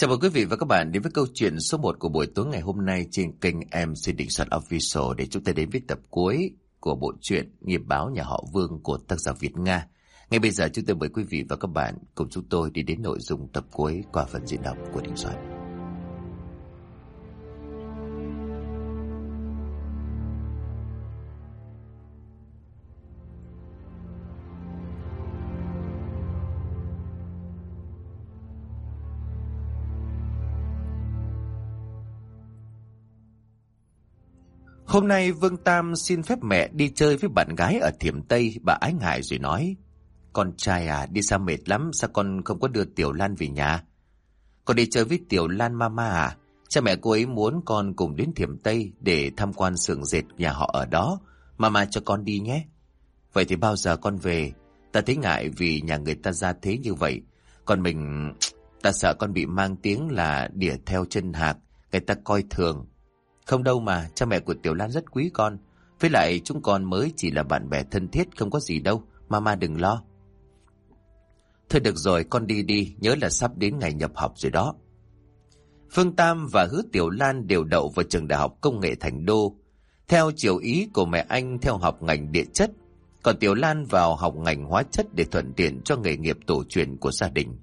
Chào mừng quý vị và các bạn đến với câu chuyện số 1 của buổi tối ngày hôm nay trên kênh MC Định Soạn Official để chúng ta đến với tập cuối của bộ truyện Nghiệp báo nhà họ Vương của tác giả Việt Nga. Ngay bây giờ chúng tôi mời quý vị và các bạn cùng chúng tôi đi đến nội dung tập cuối qua phần diễn đọc của Định Soạn. Hôm nay Vương Tam xin phép mẹ đi chơi với bạn gái ở Thiểm Tây, bà ái ngại rồi nói. Con trai à, đi xa mệt lắm, sao con không có đưa Tiểu Lan về nhà? Con đi chơi với Tiểu Lan Mama à? Cha mẹ cô ấy muốn con cùng đến Thiểm Tây để tham quan xưởng dệt nhà họ ở đó. Mama cho con đi nhé. Vậy thì bao giờ con về? Ta thấy ngại vì nhà người ta ra thế như vậy. Còn mình... Ta sợ con bị mang tiếng là đỉa theo chân hạc, người ta coi thường. Không đâu mà, cha mẹ của Tiểu Lan rất quý con. Với lại chúng con mới chỉ là bạn bè thân thiết, không có gì đâu. Mama đừng lo. Thôi được rồi, con đi đi, nhớ là sắp đến ngày nhập học rồi đó. Phương Tam và Hứa Tiểu Lan đều đậu vào trường đại học công nghệ Thành Đô. Theo chiều ý của mẹ anh theo học ngành địa chất, còn Tiểu Lan vào học ngành hóa chất để thuận tiện cho nghề nghiệp tổ truyền của gia đình.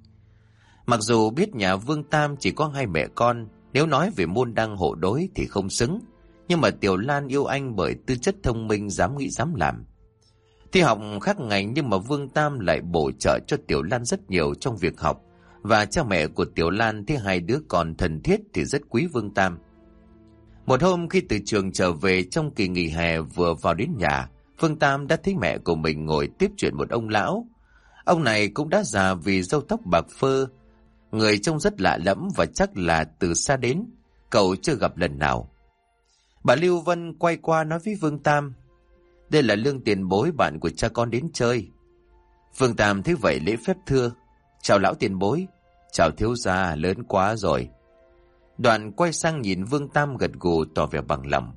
Mặc dù biết nhà Vương Tam chỉ có hai mẹ con, nếu nói về môn đăng hộ đối thì không xứng, nhưng mà Tiểu Lan yêu anh bởi tư chất thông minh dám nghĩ dám làm. Thi học khác ngành nhưng mà Vương Tam lại bổ trợ cho Tiểu Lan rất nhiều trong việc học và cha mẹ của Tiểu Lan thấy hai đứa còn thân thiết thì rất quý Vương Tam. Một hôm khi từ trường trở về trong kỳ nghỉ hè vừa vào đến nhà, Vương Tam đã thấy mẹ của mình ngồi tiếp chuyện một ông lão. Ông này cũng đã già vì râu tóc bạc phơ, Người trông rất lạ lẫm và chắc là từ xa đến, cậu chưa gặp lần nào. Bà Lưu Vân quay qua nói với Vương Tam, đây là lương tiền bối bạn của cha con đến chơi. Vương Tam thấy vậy lễ phép thưa, chào lão tiền bối, chào thiếu gia lớn quá rồi. Đoạn quay sang nhìn Vương Tam gật gù tỏ vẻ bằng lòng.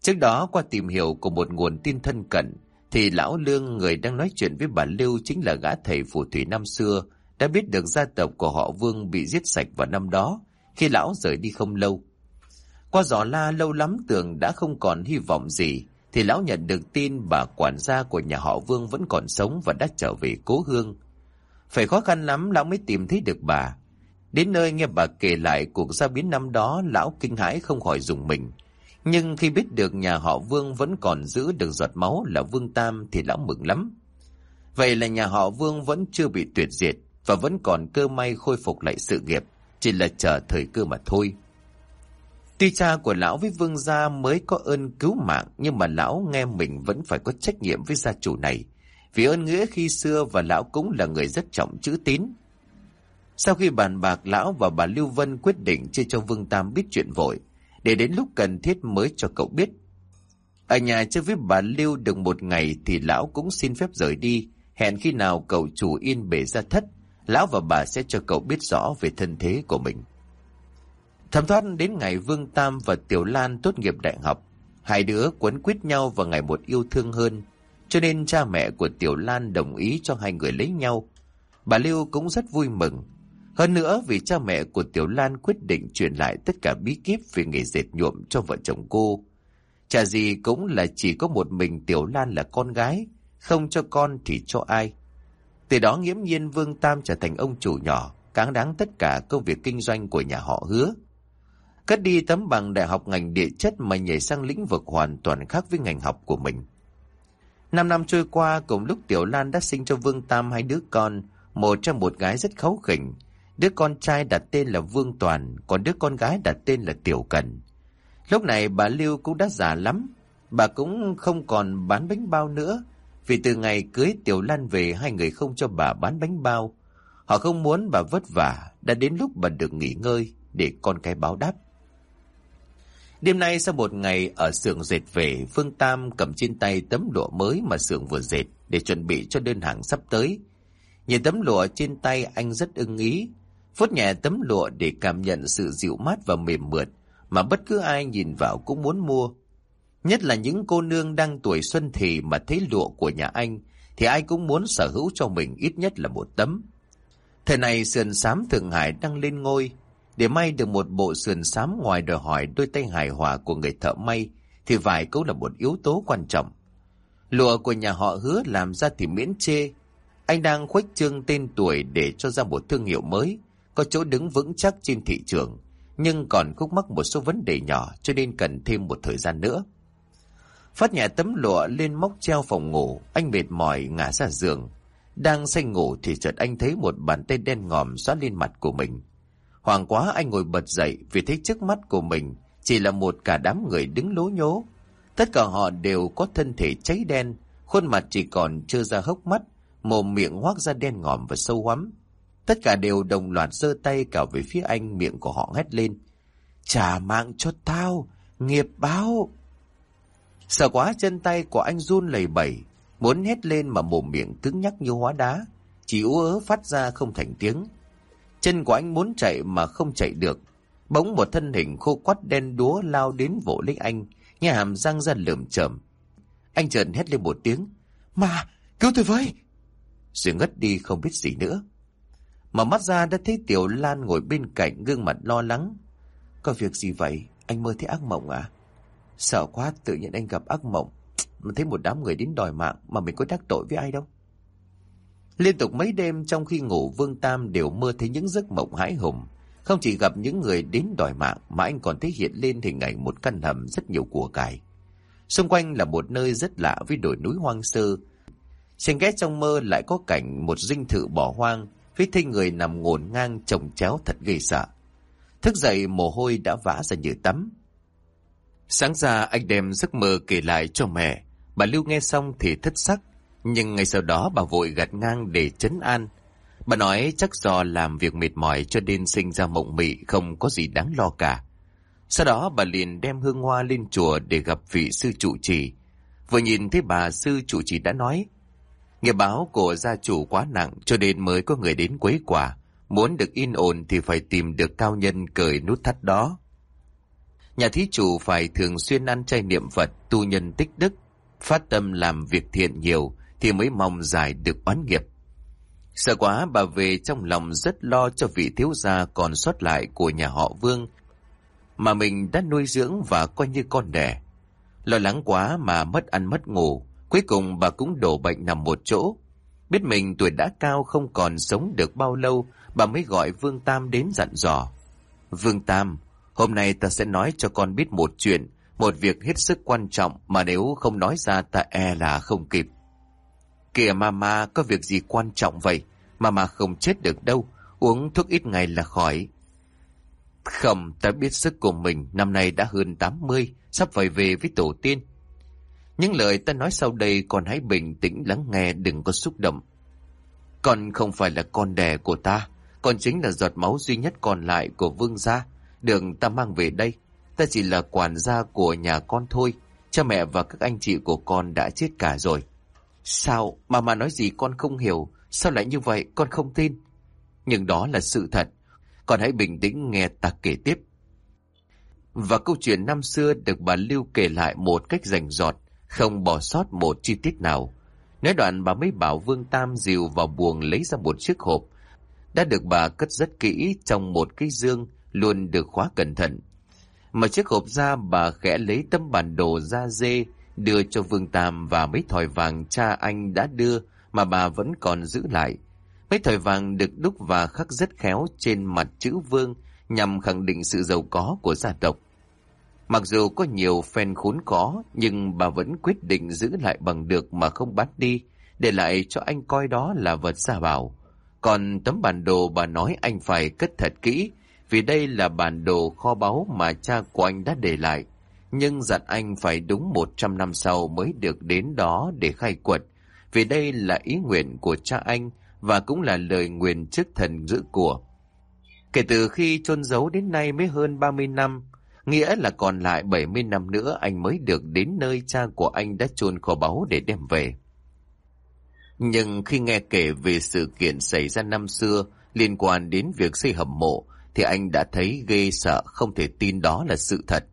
Trước đó qua tìm hiểu của một nguồn tin thân cận, thì lão Lương người đang nói chuyện với bà Lưu chính là gã thầy phù thủy năm xưa đã biết được gia tộc của họ Vương bị giết sạch vào năm đó, khi lão rời đi không lâu. Qua giỏ la lâu lắm tưởng đã không còn hy vọng gì, thì lão nhận được tin bà quản gia của nhà họ Vương vẫn còn sống và đã trở về cố hương. Phải khó khăn lắm lão mới tìm thấy được bà. Đến nơi nghe bà kể lại cuộc gia biến năm đó, lão kinh hãi không khỏi dùng mình. Nhưng khi biết được nhà họ Vương vẫn còn giữ được giọt máu là Vương Tam thì lão mừng lắm. Vậy là nhà họ Vương vẫn chưa bị tuyệt diệt và vẫn còn cơ may khôi phục lại sự nghiệp, chỉ là chờ thời cơ mà thôi. Tuy cha của lão với vương gia mới có ơn cứu mạng, nhưng mà lão nghe mình vẫn phải có trách nhiệm với gia chủ này, vì ơn nghĩa khi xưa và lão cũng là người rất trọng chữ tín. Sau khi bàn bạc lão và bà Lưu Vân quyết định chưa cho Vương Tam biết chuyện vội, để đến lúc cần thiết mới cho cậu biết. Ở nhà chơi với bà Lưu được một ngày thì lão cũng xin phép rời đi, hẹn khi nào cậu chủ yên bể ra thất lão và bà sẽ cho cậu biết rõ về thân thế của mình. Thẩm thoát đến ngày Vương Tam và Tiểu Lan tốt nghiệp đại học, hai đứa quấn quýt nhau và ngày một yêu thương hơn, cho nên cha mẹ của Tiểu Lan đồng ý cho hai người lấy nhau. Bà Lưu cũng rất vui mừng. Hơn nữa vì cha mẹ của Tiểu Lan quyết định truyền lại tất cả bí kíp về nghề dệt nhuộm cho vợ chồng cô. Chả gì cũng là chỉ có một mình Tiểu Lan là con gái, không cho con thì cho ai. Từ đó nghiễm nhiên Vương Tam trở thành ông chủ nhỏ, cáng đáng tất cả công việc kinh doanh của nhà họ hứa. Cất đi tấm bằng đại học ngành địa chất mà nhảy sang lĩnh vực hoàn toàn khác với ngành học của mình. Năm năm trôi qua, cùng lúc Tiểu Lan đã sinh cho Vương Tam hai đứa con, một trong một gái rất kháu khỉnh. Đứa con trai đặt tên là Vương Toàn, còn đứa con gái đặt tên là Tiểu Cần. Lúc này bà Lưu cũng đã già lắm, bà cũng không còn bán bánh bao nữa, vì từ ngày cưới Tiểu Lan về hai người không cho bà bán bánh bao. Họ không muốn bà vất vả, đã đến lúc bà được nghỉ ngơi để con cái báo đáp. Đêm nay sau một ngày ở xưởng dệt về, Phương Tam cầm trên tay tấm lụa mới mà xưởng vừa dệt để chuẩn bị cho đơn hàng sắp tới. Nhìn tấm lụa trên tay anh rất ưng ý, phốt nhẹ tấm lụa để cảm nhận sự dịu mát và mềm mượt mà bất cứ ai nhìn vào cũng muốn mua. Nhất là những cô nương đang tuổi xuân thì mà thấy lụa của nhà anh thì ai cũng muốn sở hữu cho mình ít nhất là một tấm. Thời này sườn xám Thượng Hải đang lên ngôi. Để may được một bộ sườn xám ngoài đòi hỏi đôi tay hài hòa của người thợ may, thì vải cũng là một yếu tố quan trọng. Lụa của nhà họ hứa làm ra thì miễn chê. Anh đang khuếch trương tên tuổi để cho ra một thương hiệu mới, có chỗ đứng vững chắc trên thị trường, nhưng còn khúc mắc một số vấn đề nhỏ cho nên cần thêm một thời gian nữa. Phát nhẹ tấm lụa lên móc treo phòng ngủ, anh mệt mỏi ngã ra giường. Đang say ngủ thì chợt anh thấy một bàn tay đen ngòm xóa lên mặt của mình. Hoàng quá anh ngồi bật dậy vì thấy trước mắt của mình chỉ là một cả đám người đứng lố nhố. Tất cả họ đều có thân thể cháy đen, khuôn mặt chỉ còn trơ ra hốc mắt, mồm miệng hoác ra đen ngòm và sâu hoắm. Tất cả đều đồng loạt giơ tay cào về phía anh, miệng của họ hét lên. Trả mạng cho tao, nghiệp báo. Sợ quá chân tay của anh run lầy bẩy, muốn hét lên mà mồm miệng cứng nhắc như hóa đá, chỉ ú ớ phát ra không thành tiếng. Chân của anh muốn chạy mà không chạy được. Bỗng một thân hình khô quắt đen đúa lao đến vỗ lấy anh, nhà hàm răng ra lườm chởm. Anh trần hét lên một tiếng. Mà, cứu tôi với! Rồi ngất đi không biết gì nữa. Mà mắt ra đã thấy Tiểu Lan ngồi bên cạnh gương mặt lo lắng. Có việc gì vậy? Anh mơ thấy ác mộng à? Sợ quá, tự nhiên anh gặp ác mộng. Mà thấy một đám người đến đòi mạng, mà mình có đắc tội với ai đâu. Liên tục mấy đêm trong khi ngủ, Vương Tam đều mơ thấy những giấc mộng hãi hùng. Không chỉ gặp những người đến đòi mạng, mà anh còn thấy hiện lên hình ảnh một căn hầm rất nhiều của cải. Xung quanh là một nơi rất lạ với đồi núi hoang sơ. Xen ghét trong mơ lại có cảnh một dinh thự bỏ hoang, với thây người nằm ngổn ngang trồng chéo thật ghê sợ. Thức dậy mồ hôi đã vã ra như tắm. Sáng ra anh đem giấc mơ kể lại cho mẹ. Bà Lưu nghe xong thì thất sắc. Nhưng ngay sau đó bà vội gạt ngang để chấn an. Bà nói chắc do làm việc mệt mỏi cho nên sinh ra mộng mị không có gì đáng lo cả. Sau đó bà liền đem hương hoa lên chùa để gặp vị sư trụ trì. Vừa nhìn thấy bà sư trụ trì đã nói, Nghiệp báo của gia chủ quá nặng cho nên mới có người đến quấy quả. Muốn được yên ổn thì phải tìm được cao nhân cởi nút thắt đó. Nhà thí chủ phải thường xuyên ăn chay niệm Phật, tu nhân tích đức, phát tâm làm việc thiện nhiều thì mới mong giải được oán nghiệp. Sợ quá bà về trong lòng rất lo cho vị thiếu gia còn sót lại của nhà họ Vương mà mình đã nuôi dưỡng và coi như con đẻ. Lo lắng quá mà mất ăn mất ngủ, cuối cùng bà cũng đổ bệnh nằm một chỗ. Biết mình tuổi đã cao không còn sống được bao lâu, bà mới gọi Vương Tam đến dặn dò. Vương Tam, hôm nay ta sẽ nói cho con biết một chuyện, một việc hết sức quan trọng mà nếu không nói ra ta e là không kịp. Kìa mama, có việc gì quan trọng vậy? Mama không chết được đâu, uống thuốc ít ngày là khỏi. Không, ta biết sức của mình, năm nay đã hơn 80, sắp phải về với tổ tiên. Những lời ta nói sau đây còn hãy bình tĩnh lắng nghe đừng có xúc động. Con không phải là con đẻ của ta, con chính là giọt máu duy nhất còn lại của vương gia. Đường ta mang về đây, ta chỉ là quản gia của nhà con thôi. Cha mẹ và các anh chị của con đã chết cả rồi. Sao? Mà mà nói gì con không hiểu. Sao lại như vậy? Con không tin. Nhưng đó là sự thật. Con hãy bình tĩnh nghe ta kể tiếp. Và câu chuyện năm xưa được bà Lưu kể lại một cách rành rọt, không bỏ sót một chi tiết nào. Nói đoạn bà mới bảo Vương Tam dìu vào buồng lấy ra một chiếc hộp, đã được bà cất rất kỹ trong một cái dương, luôn được khóa cẩn thận. Mà chiếc hộp ra bà khẽ lấy tấm bản đồ da dê, đưa cho Vương Tam và mấy thỏi vàng cha anh đã đưa mà bà vẫn còn giữ lại. Mấy thỏi vàng được đúc và khắc rất khéo trên mặt chữ Vương nhằm khẳng định sự giàu có của gia tộc. Mặc dù có nhiều phen khốn khó, nhưng bà vẫn quyết định giữ lại bằng được mà không bắt đi, để lại cho anh coi đó là vật gia bảo. Còn tấm bản đồ bà nói anh phải cất thật kỹ, vì đây là bản đồ kho báu mà cha của anh đã để lại. Nhưng dặn anh phải đúng 100 năm sau mới được đến đó để khai quật, vì đây là ý nguyện của cha anh và cũng là lời nguyện trước thần giữ của. Kể từ khi chôn giấu đến nay mới hơn 30 năm, nghĩa là còn lại 70 năm nữa anh mới được đến nơi cha của anh đã chôn kho báu để đem về. Nhưng khi nghe kể về sự kiện xảy ra năm xưa liên quan đến việc xây hầm mộ, thì anh đã thấy ghê sợ không thể tin đó là sự thật.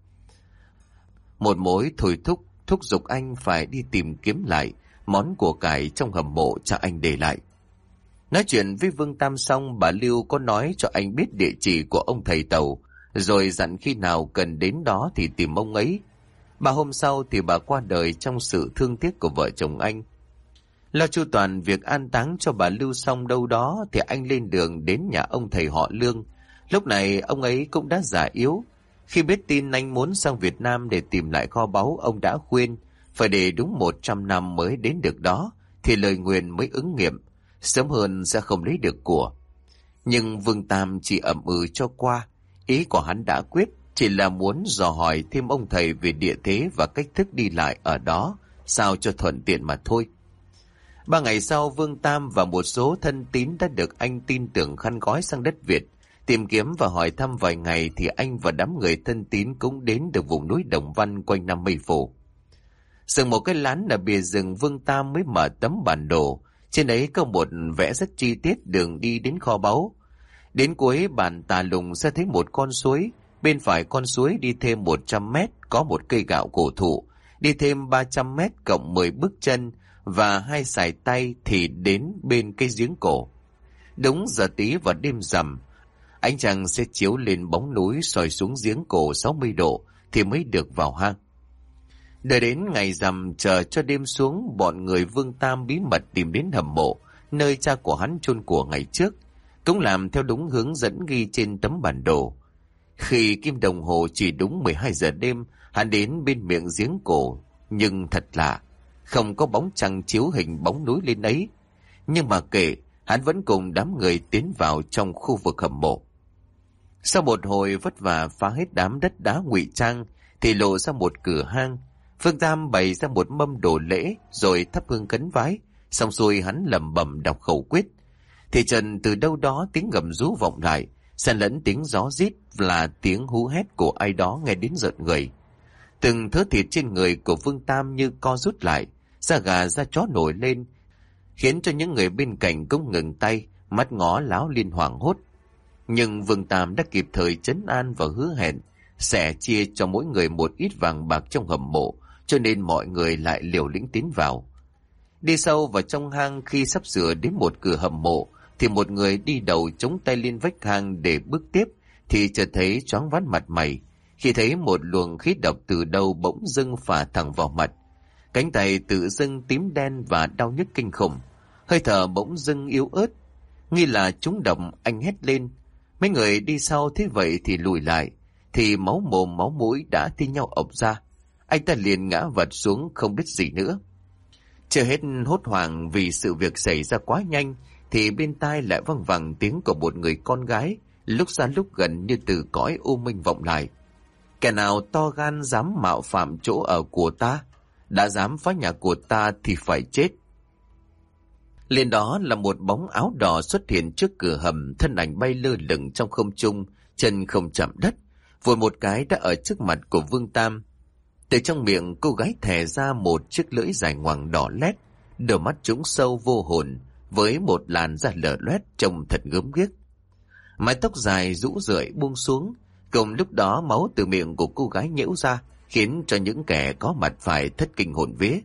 Một mối thôi thúc, thúc giục anh phải đi tìm kiếm lại món của cải trong hầm mộ cha anh để lại. Nói chuyện với Vương Tam xong, bà Lưu có nói cho anh biết địa chỉ của ông thầy Tàu, rồi dặn khi nào cần đến đó thì tìm ông ấy. Bà hôm sau thì bà qua đời trong sự thương tiếc của vợ chồng anh. Lo chu toàn việc an táng cho bà Lưu xong đâu đó thì anh lên đường đến nhà ông thầy họ Lương. Lúc này ông ấy cũng đã già yếu. Khi biết tin anh muốn sang Việt Nam để tìm lại kho báu, ông đã khuyên phải để đúng 100 năm mới đến được đó thì lời nguyện mới ứng nghiệm, sớm hơn sẽ không lấy được của. Nhưng Vương Tam chỉ ẩm ừ cho qua, ý của hắn đã quyết, chỉ là muốn dò hỏi thêm ông thầy về địa thế và cách thức đi lại ở đó, sao cho thuận tiện mà thôi. Ba ngày sau, Vương Tam và một số thân tín đã được anh tin tưởng khăn gói sang đất Việt. Tìm kiếm và hỏi thăm vài ngày thì anh và đám người thân tín cũng đến được vùng núi Đồng Văn quanh năm mây phủ. Dừng một cái lán ở bìa rừng Vương Tam mới mở tấm bản đồ. Trên ấy có một vẽ rất chi tiết đường đi đến kho báu. Đến cuối bản tà lùng sẽ thấy một con suối. Bên phải con suối đi thêm 100 mét có một cây gạo cổ thụ. Đi thêm 300 mét cộng 10 bước chân và hai sải tay thì đến bên cây giếng cổ. Đúng giờ tí và đêm rằm, ánh trăng sẽ chiếu lên bóng núi soi xuống giếng cổ 60 độ thì mới được vào hang. Đợi đến ngày rằm chờ cho đêm xuống, bọn người Vương Tam bí mật tìm đến hầm mộ, nơi cha của hắn chôn của ngày trước, cũng làm theo đúng hướng dẫn ghi trên tấm bản đồ. Khi kim đồng hồ chỉ đúng 12 giờ đêm, hắn đến bên miệng giếng cổ, nhưng thật lạ, không có bóng trăng chiếu hình bóng núi lên ấy. Nhưng mà kể, hắn vẫn cùng đám người tiến vào trong khu vực hầm mộ. Sau một hồi vất vả phá hết đám đất đá ngụy trang, thì lộ ra một cửa hang, Phương Tam bày ra một mâm đồ lễ rồi thắp hương cấn vái, xong xuôi hắn lầm bầm đọc khẩu quyết. Thì trần từ đâu đó tiếng gầm rú vọng lại, xen lẫn tiếng gió rít là tiếng hú hét của ai đó nghe đến giận người. Từng thớ thịt trên người của Phương Tam như co rút lại, da gà da chó nổi lên, khiến cho những người bên cạnh cũng ngừng tay, mắt ngó láo liên hoàng hốt. Nhưng Vương Tam đã kịp thời chấn an và hứa hẹn, sẽ chia cho mỗi người một ít vàng bạc trong hầm mộ, cho nên mọi người lại liều lĩnh tiến vào. Đi sâu vào trong hang khi sắp sửa đến một cửa hầm mộ, thì một người đi đầu chống tay lên vách hang để bước tiếp, thì chợt thấy choáng ván mặt mày, khi thấy một luồng khí độc từ đâu bỗng dưng phả thẳng vào mặt. Cánh tay tự dưng tím đen và đau nhức kinh khủng, hơi thở bỗng dưng yếu ớt. Nghi là chúng độc, anh hét lên. Mấy người đi sau thế vậy thì lùi lại, thì máu mồm máu mũi đã thi nhau ọc ra. Anh ta liền ngã vật xuống không biết gì nữa. Chưa hết hốt hoảng vì sự việc xảy ra quá nhanh, thì bên tai lại văng vẳng tiếng của một người con gái, lúc xa lúc gần như từ cõi u minh vọng lại. Kẻ nào to gan dám mạo phạm chỗ ở của ta, đã dám phá nhà của ta thì phải chết. Lên đó là một bóng áo đỏ xuất hiện trước cửa hầm, thân ảnh bay lơ lửng trong không trung, chân không chạm đất. Vội một cái đã ở trước mặt của Vương Tam, từ trong miệng cô gái thè ra một chiếc lưỡi dài ngoằng đỏ lét, đôi mắt trũng sâu vô hồn, với một làn da lở loét trông thật gớm ghiếc. Mái tóc dài rũ rượi buông xuống, cùng lúc đó máu từ miệng của cô gái nhễu ra, khiến cho những kẻ có mặt phải thất kinh hồn vía.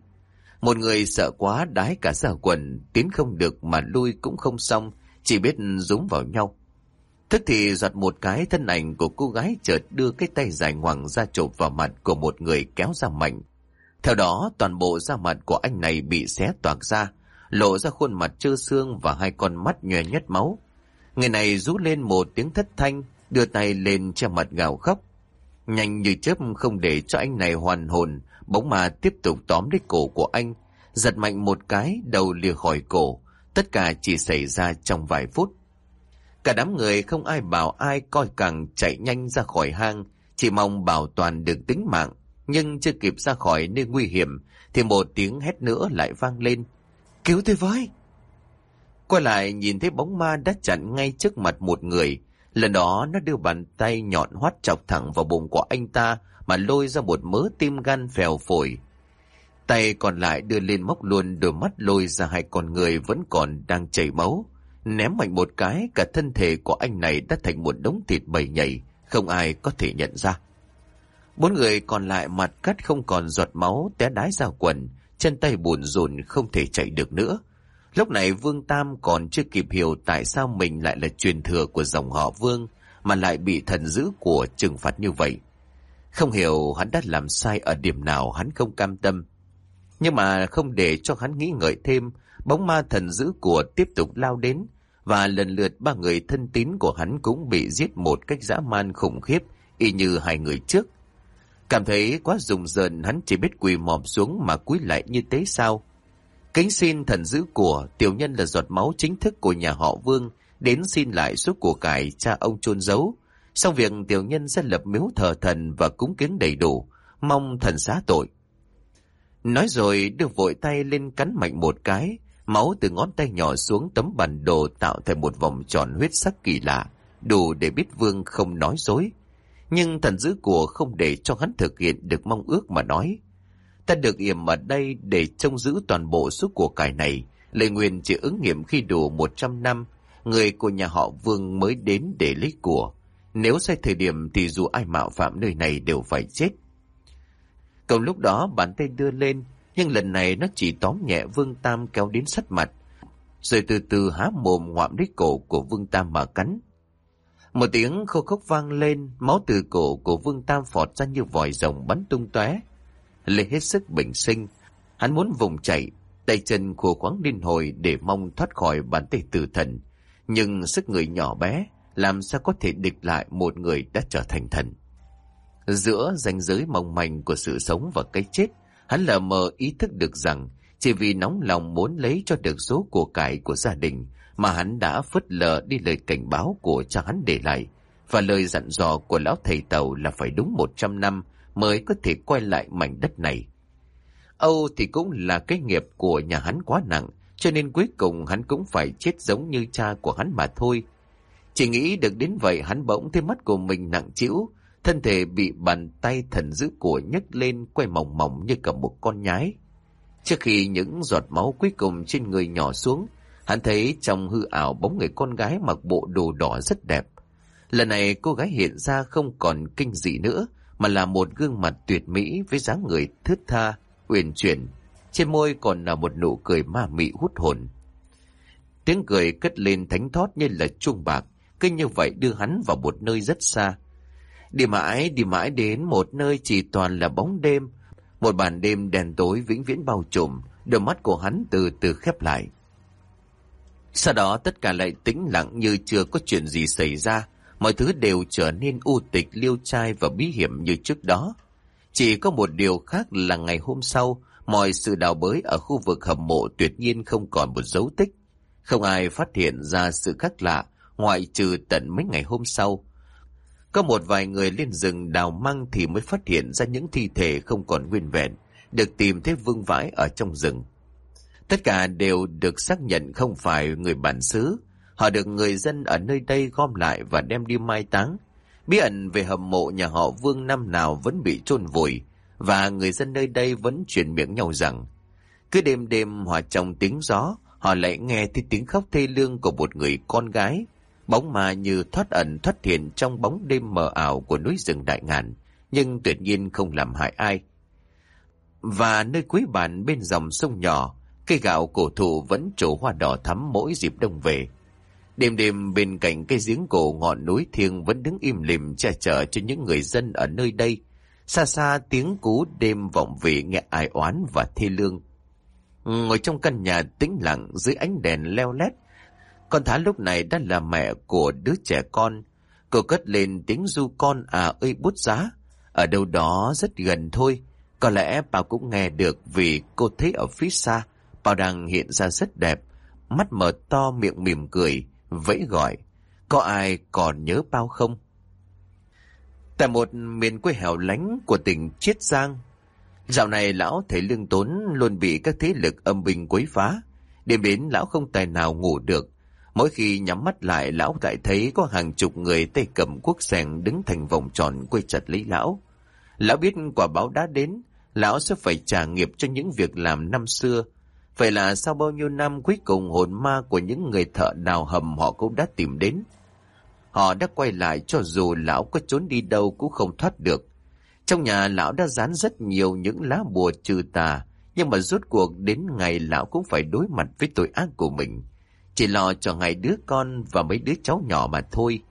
Một người sợ quá đái cả giả quần, tiến không được mà lui cũng không xong, chỉ biết rúm vào nhau. Thức thì giọt một cái thân ảnh của cô gái chợt đưa cái tay dài ngoằng ra chộp vào mặt của một người kéo ra mạnh. Theo đó, toàn bộ da mặt của anh này bị xé toạc ra, lộ ra khuôn mặt trơ xương và hai con mắt nhòe nhất máu. Người này rú lên một tiếng thất thanh, đưa tay lên che mặt gào khóc. Nhanh như chớp không để cho anh này hoàn hồn, bóng ma tiếp tục tóm lấy cổ của anh, giật mạnh một cái, đầu lìa khỏi cổ. Tất cả chỉ xảy ra trong vài phút. Cả đám người không ai bảo ai coi càng chạy nhanh ra khỏi hang, chỉ mong bảo toàn được tính mạng. Nhưng chưa kịp ra khỏi nơi nguy hiểm, thì một tiếng hét nữa lại vang lên. Cứu tôi với! Quay lại nhìn thấy bóng ma đã chặn ngay trước mặt một người. Lần đó nó đưa bàn tay nhọn hoắt chọc thẳng vào bụng của anh ta mà lôi ra một mớ tim gan phèo phổi. Tay còn lại đưa lên móc luôn đôi mắt lôi ra hai con người vẫn còn đang chảy máu. Ném mạnh một cái, cả thân thể của anh này đã thành một đống thịt bầy nhảy, không ai có thể nhận ra. Bốn người còn lại mặt cắt không còn giọt máu, té đái ra quần, chân tay buồn rùn không thể chạy được nữa. Lúc này Vương Tam còn chưa kịp hiểu tại sao mình lại là truyền thừa của dòng họ Vương mà lại bị thần dữ của trừng phạt như vậy. Không hiểu hắn đã làm sai ở điểm nào hắn không cam tâm. Nhưng mà không để cho hắn nghĩ ngợi thêm, bóng ma thần dữ của tiếp tục lao đến, và lần lượt ba người thân tín của hắn cũng bị giết một cách dã man khủng khiếp, y như hai người trước. Cảm thấy quá rùng rợn hắn chỉ biết quỳ mọp xuống mà cúi lại như thế sao. Kính xin thần dữ của tiểu nhân là giọt máu chính thức của nhà họ Vương đến xin lại số của cải cha ông chôn giấu sau việc tiểu nhân sẽ lập miếu thờ thần và cúng kiến đầy đủ, mong thần xá tội. Nói rồi đưa vội tay lên cắn mạnh một cái, máu từ ngón tay nhỏ xuống tấm bản đồ tạo thành một vòng tròn huyết sắc kỳ lạ, đủ để biết Vương không nói dối. Nhưng thần giữ của không để cho hắn thực hiện được mong ước mà nói. Ta được yểm ở đây để trông giữ toàn bộ số của cải này, lời nguyện chỉ ứng nghiệm khi đủ 100 năm, người của nhà họ Vương mới đến để lấy của. Nếu sai thời điểm thì dù ai mạo phạm nơi này đều phải chết. Cầu lúc đó bàn tay đưa lên, nhưng lần này nó chỉ tóm nhẹ Vương Tam kéo đến sắt mặt, rồi từ từ há mồm ngoạm lấy cổ của Vương Tam mà cắn. Một tiếng khô khốc vang lên, máu từ cổ của Vương Tam phọt ra như vòi rồng bắn tung tóe. Lê hết sức bình sinh, hắn muốn vùng chạy, tay chân khô khoáng điên hồi để mong thoát khỏi bàn tay tử thần. Nhưng sức người nhỏ bé, làm sao có thể địch lại một người đã trở thành thần. Giữa ranh giới mong manh của sự sống và cái chết, hắn lờ mờ ý thức được rằng chỉ vì nóng lòng muốn lấy cho được số của cải của gia đình mà hắn đã phớt lờ đi lời cảnh báo của cha hắn để lại và lời dặn dò của lão thầy tàu là phải đúng 100 năm mới có thể quay lại mảnh đất này. Âu thì cũng là cái nghiệp của nhà hắn quá nặng, cho nên cuối cùng hắn cũng phải chết giống như cha của hắn mà thôi. Chỉ nghĩ được đến vậy hắn bỗng thấy mắt của mình nặng chịu, thân thể bị bàn tay thần dữ của nhấc lên quay mỏng mỏng như cả một con nhái. Trước khi những giọt máu cuối cùng trên người nhỏ xuống, hắn thấy trong hư ảo bóng người con gái mặc bộ đồ đỏ rất đẹp. Lần này cô gái hiện ra không còn kinh dị nữa, mà là một gương mặt tuyệt mỹ với dáng người thướt tha, uyển chuyển. Trên môi còn là một nụ cười ma mị hút hồn. Tiếng cười cất lên thánh thót như là chuông bạc, cứ như vậy đưa hắn vào một nơi rất xa. Đi mãi, đi mãi đến một nơi chỉ toàn là bóng đêm. Một bàn đêm đèn tối vĩnh viễn bao trùm, đôi mắt của hắn từ từ khép lại. Sau đó tất cả lại tĩnh lặng như chưa có chuyện gì xảy ra, mọi thứ đều trở nên u tịch, liêu trai và bí hiểm như trước đó. Chỉ có một điều khác là ngày hôm sau, mọi sự đào bới ở khu vực hầm mộ tuyệt nhiên không còn một dấu tích. Không ai phát hiện ra sự khác lạ, ngoại trừ tận mấy ngày hôm sau. Có một vài người lên rừng đào măng thì mới phát hiện ra những thi thể không còn nguyên vẹn, được tìm thấy vương vãi ở trong rừng. Tất cả đều được xác nhận không phải người bản xứ, Họ được người dân ở nơi đây gom lại và đem đi mai táng. Bí ẩn về hầm mộ nhà họ Vương năm nào vẫn bị chôn vùi và người dân nơi đây vẫn truyền miệng nhau rằng cứ đêm đêm hòa trong tiếng gió họ lại nghe thấy tiếng khóc thê lương của một người con gái bóng ma như thoát ẩn thoát hiện trong bóng đêm mờ ảo của núi rừng đại ngàn nhưng tuyệt nhiên không làm hại ai và nơi cuối bản bên dòng sông nhỏ cây gạo cổ thụ vẫn trổ hoa đỏ thắm mỗi dịp đông về Đêm đêm bên cạnh cây giếng cổ ngọn núi thiêng vẫn đứng im lìm che chở cho những người dân ở nơi đây. Xa xa tiếng cú đêm vọng về nghe ai oán và thê lương. Ngồi trong căn nhà tĩnh lặng dưới ánh đèn leo lét, con Thá lúc này đã là mẹ của đứa trẻ con. Cô cất lên tiếng du con à ơi bút giá. Ở đâu đó rất gần thôi. Có lẽ bà cũng nghe được vì cô thấy ở phía xa, bà đang hiện ra rất đẹp. Mắt mở to miệng mỉm cười, vẫy gọi, có ai còn nhớ bao không? Tại một miền quê hẻo lánh của tỉnh Chiết Giang, dạo này lão thấy lương tốn luôn bị các thế lực âm binh quấy phá. Đêm đến lão không tài nào ngủ được. Mỗi khi nhắm mắt lại lão lại thấy có hàng chục người tay cầm quốc sèn đứng thành vòng tròn quay chặt lấy lão. Lão biết quả báo đã đến, lão sẽ phải trả nghiệp cho những việc làm năm xưa Vậy là sau bao nhiêu năm cuối cùng hồn ma của những người thợ đào hầm họ cũng đã tìm đến. Họ đã quay lại cho dù lão có trốn đi đâu cũng không thoát được. Trong nhà lão đã dán rất nhiều những lá bùa trừ tà, Nhưng mà rốt cuộc đến ngày lão cũng phải đối mặt với tội ác của mình. Chỉ lo cho ngày đứa con và mấy đứa cháu nhỏ mà thôi.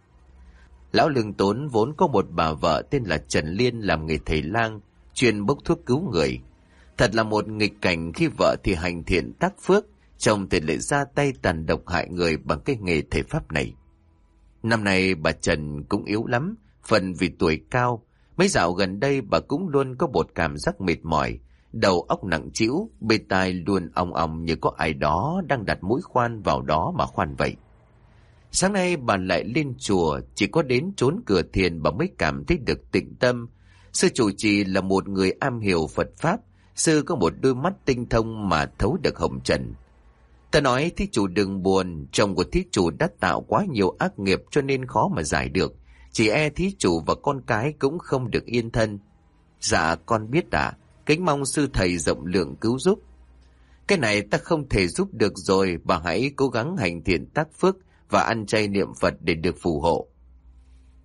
Lão lương tốn vốn có một bà vợ tên là Trần Liên làm nghề thầy lang, chuyên bốc thuốc cứu người. Thật là một nghịch cảnh khi vợ thì hành thiện tác phước, chồng thì lại ra tay tàn độc hại người bằng cái nghề thầy pháp này. Năm nay bà Trần cũng yếu lắm, phần vì tuổi cao. Mấy dạo gần đây bà cũng luôn có một cảm giác mệt mỏi, đầu óc nặng trĩu, bề tai luôn ong ong như có ai đó đang đặt mũi khoan vào đó mà khoan vậy. Sáng nay bà lại lên chùa, chỉ có đến trốn cửa thiền bà mới cảm thấy được tịnh tâm. Sư chủ trì là một người am hiểu Phật Pháp, sư có một đôi mắt tinh thông mà thấu được hồng trần. Ta nói thí chủ đừng buồn, chồng của thí chủ đã tạo quá nhiều ác nghiệp cho nên khó mà giải được. Chỉ e thí chủ và con cái cũng không được yên thân. Dạ con biết ạ, kính mong sư thầy rộng lượng cứu giúp. Cái này ta không thể giúp được rồi, bà hãy cố gắng hành thiện tác phước và ăn chay niệm Phật để được phù hộ.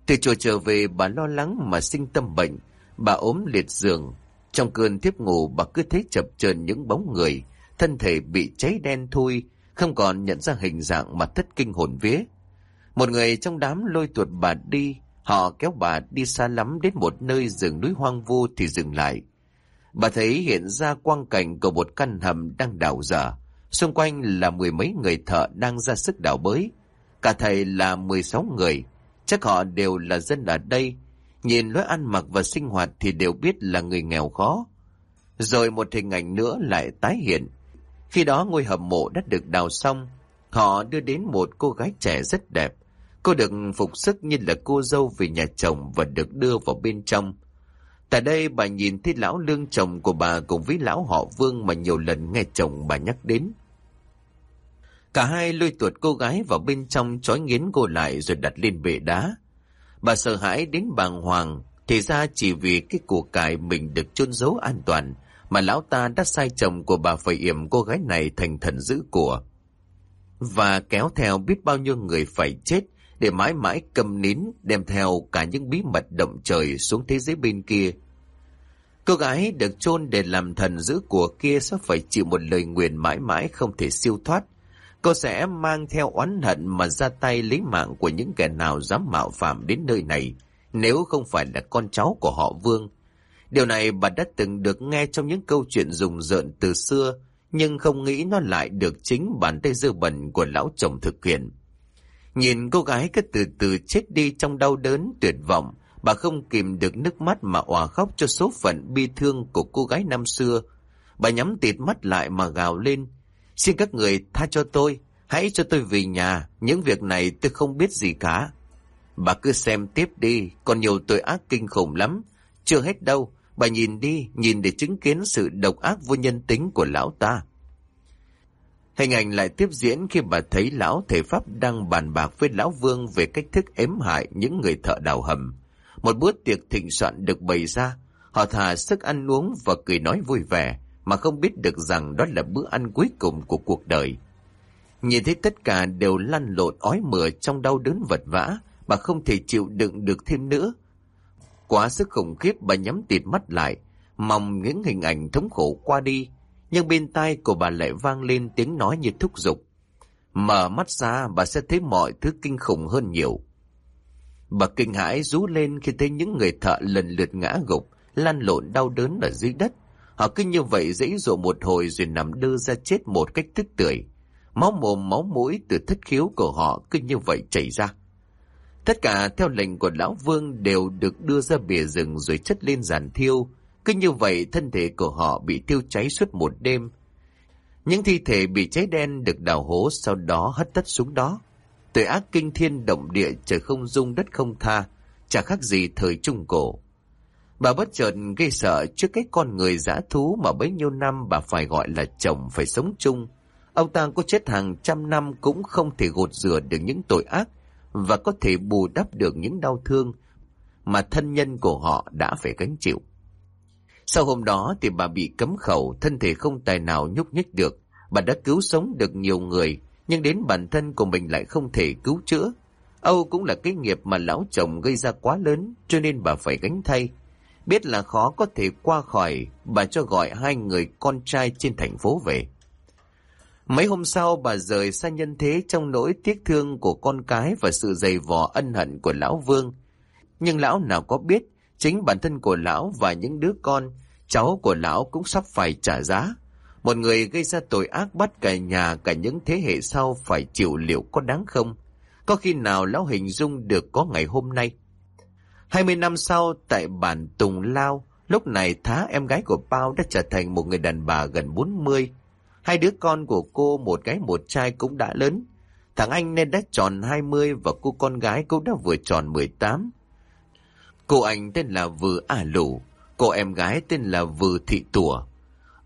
Từ chùa trở về bà lo lắng mà sinh tâm bệnh, bà ốm liệt giường. Trong cơn thiếp ngủ bà cứ thấy chập chờn những bóng người, thân thể bị cháy đen thui, không còn nhận ra hình dạng mà thất kinh hồn vía. Một người trong đám lôi tuột bà đi, họ kéo bà đi xa lắm đến một nơi rừng núi hoang vu thì dừng lại. Bà thấy hiện ra quang cảnh của một căn hầm đang đào dở, xung quanh là mười mấy người thợ đang ra sức đào bới. Cả thầy là 16 người, chắc họ đều là dân ở đây. Nhìn lối ăn mặc và sinh hoạt thì đều biết là người nghèo khó. Rồi một hình ảnh nữa lại tái hiện. Khi đó ngôi hầm mộ đã được đào xong, họ đưa đến một cô gái trẻ rất đẹp. Cô được phục sức như là cô dâu về nhà chồng và được đưa vào bên trong. Tại đây bà nhìn thấy lão lương chồng của bà cùng với lão họ vương mà nhiều lần nghe chồng bà nhắc đến. Cả hai lôi tuột cô gái vào bên trong trói nghiến cô lại rồi đặt lên bệ đá. Bà sợ hãi đến bàng hoàng, thì ra chỉ vì cái của cải mình được chôn giấu an toàn, mà lão ta đã sai chồng của bà phải yểm cô gái này thành thần giữ của. Và kéo theo biết bao nhiêu người phải chết để mãi mãi cầm nín đem theo cả những bí mật động trời xuống thế giới bên kia. Cô gái được chôn để làm thần giữ của kia sẽ phải chịu một lời nguyền mãi mãi không thể siêu thoát Cô sẽ mang theo oán hận mà ra tay lấy mạng của những kẻ nào dám mạo phạm đến nơi này, nếu không phải là con cháu của họ Vương. Điều này bà đã từng được nghe trong những câu chuyện rùng rợn từ xưa, nhưng không nghĩ nó lại được chính bàn tay dư bẩn của lão chồng thực hiện. Nhìn cô gái cứ từ từ chết đi trong đau đớn tuyệt vọng, bà không kìm được nước mắt mà òa khóc cho số phận bi thương của cô gái năm xưa. Bà nhắm tịt mắt lại mà gào lên, Xin các người tha cho tôi, hãy cho tôi về nhà, những việc này tôi không biết gì cả. Bà cứ xem tiếp đi, còn nhiều tội ác kinh khủng lắm. Chưa hết đâu, bà nhìn đi, nhìn để chứng kiến sự độc ác vô nhân tính của lão ta. Hình ảnh lại tiếp diễn khi bà thấy lão thể pháp đang bàn bạc với lão vương về cách thức ếm hại những người thợ đào hầm. Một bữa tiệc thịnh soạn được bày ra, họ thả sức ăn uống và cười nói vui vẻ, mà không biết được rằng đó là bữa ăn cuối cùng của cuộc đời. Nhìn thấy tất cả đều lăn lộn ói mửa trong đau đớn vật vã, bà không thể chịu đựng được thêm nữa. Quá sức khủng khiếp bà nhắm tịt mắt lại, mong những hình ảnh thống khổ qua đi, nhưng bên tai của bà lại vang lên tiếng nói như thúc giục. Mở mắt ra bà sẽ thấy mọi thứ kinh khủng hơn nhiều. Bà kinh hãi rú lên khi thấy những người thợ lần lượt ngã gục, lăn lộn đau đớn ở dưới đất. Họ cứ như vậy dãy dụ một hồi rồi nằm đưa ra chết một cách tức tưởi. Máu mồm máu mũi từ thất khiếu của họ cứ như vậy chảy ra. Tất cả theo lệnh của Lão Vương đều được đưa ra bìa rừng rồi chất lên giàn thiêu. Cứ như vậy thân thể của họ bị thiêu cháy suốt một đêm. Những thi thể bị cháy đen được đào hố sau đó hất tất xuống đó. Tội ác kinh thiên động địa trời không dung đất không tha, chả khác gì thời trung cổ. Bà bất chợt gây sợ trước cái con người dã thú mà bấy nhiêu năm bà phải gọi là chồng phải sống chung. Ông ta có chết hàng trăm năm cũng không thể gột rửa được những tội ác và có thể bù đắp được những đau thương mà thân nhân của họ đã phải gánh chịu. Sau hôm đó thì bà bị cấm khẩu, thân thể không tài nào nhúc nhích được. Bà đã cứu sống được nhiều người, nhưng đến bản thân của mình lại không thể cứu chữa. Âu cũng là cái nghiệp mà lão chồng gây ra quá lớn, cho nên bà phải gánh thay. Biết là khó có thể qua khỏi, bà cho gọi hai người con trai trên thành phố về. Mấy hôm sau bà rời xa nhân thế trong nỗi tiếc thương của con cái và sự dày vò ân hận của lão Vương. Nhưng lão nào có biết, chính bản thân của lão và những đứa con, cháu của lão cũng sắp phải trả giá. Một người gây ra tội ác bắt cả nhà cả những thế hệ sau phải chịu liệu có đáng không? Có khi nào lão hình dung được có ngày hôm nay? 20 năm sau tại bản Tùng Lao, lúc này Thá em gái của Pao đã trở thành một người đàn bà gần 40. Hai đứa con của cô, một gái một trai cũng đã lớn. Thằng anh nên đã tròn 20 và cô con gái cũng đã vừa tròn 18. Cô anh tên là Vừa Ả Lũ, cô em gái tên là Vừa Thị Tùa.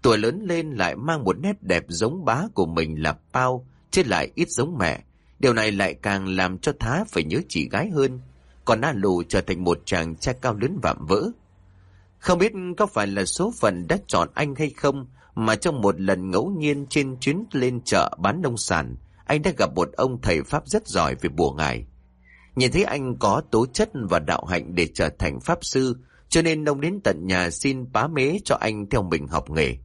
Tuổi lớn lên lại mang một nét đẹp giống bá của mình là Pao, chứ lại ít giống mẹ. Điều này lại càng làm cho Thá phải nhớ chị gái hơn còn A Lù trở thành một chàng trai cao lớn vạm vỡ. Không biết có phải là số phận đã chọn anh hay không, mà trong một lần ngẫu nhiên trên chuyến lên chợ bán nông sản, anh đã gặp một ông thầy Pháp rất giỏi về bùa ngải. Nhìn thấy anh có tố chất và đạo hạnh để trở thành Pháp sư, cho nên ông đến tận nhà xin bá mế cho anh theo mình học nghề.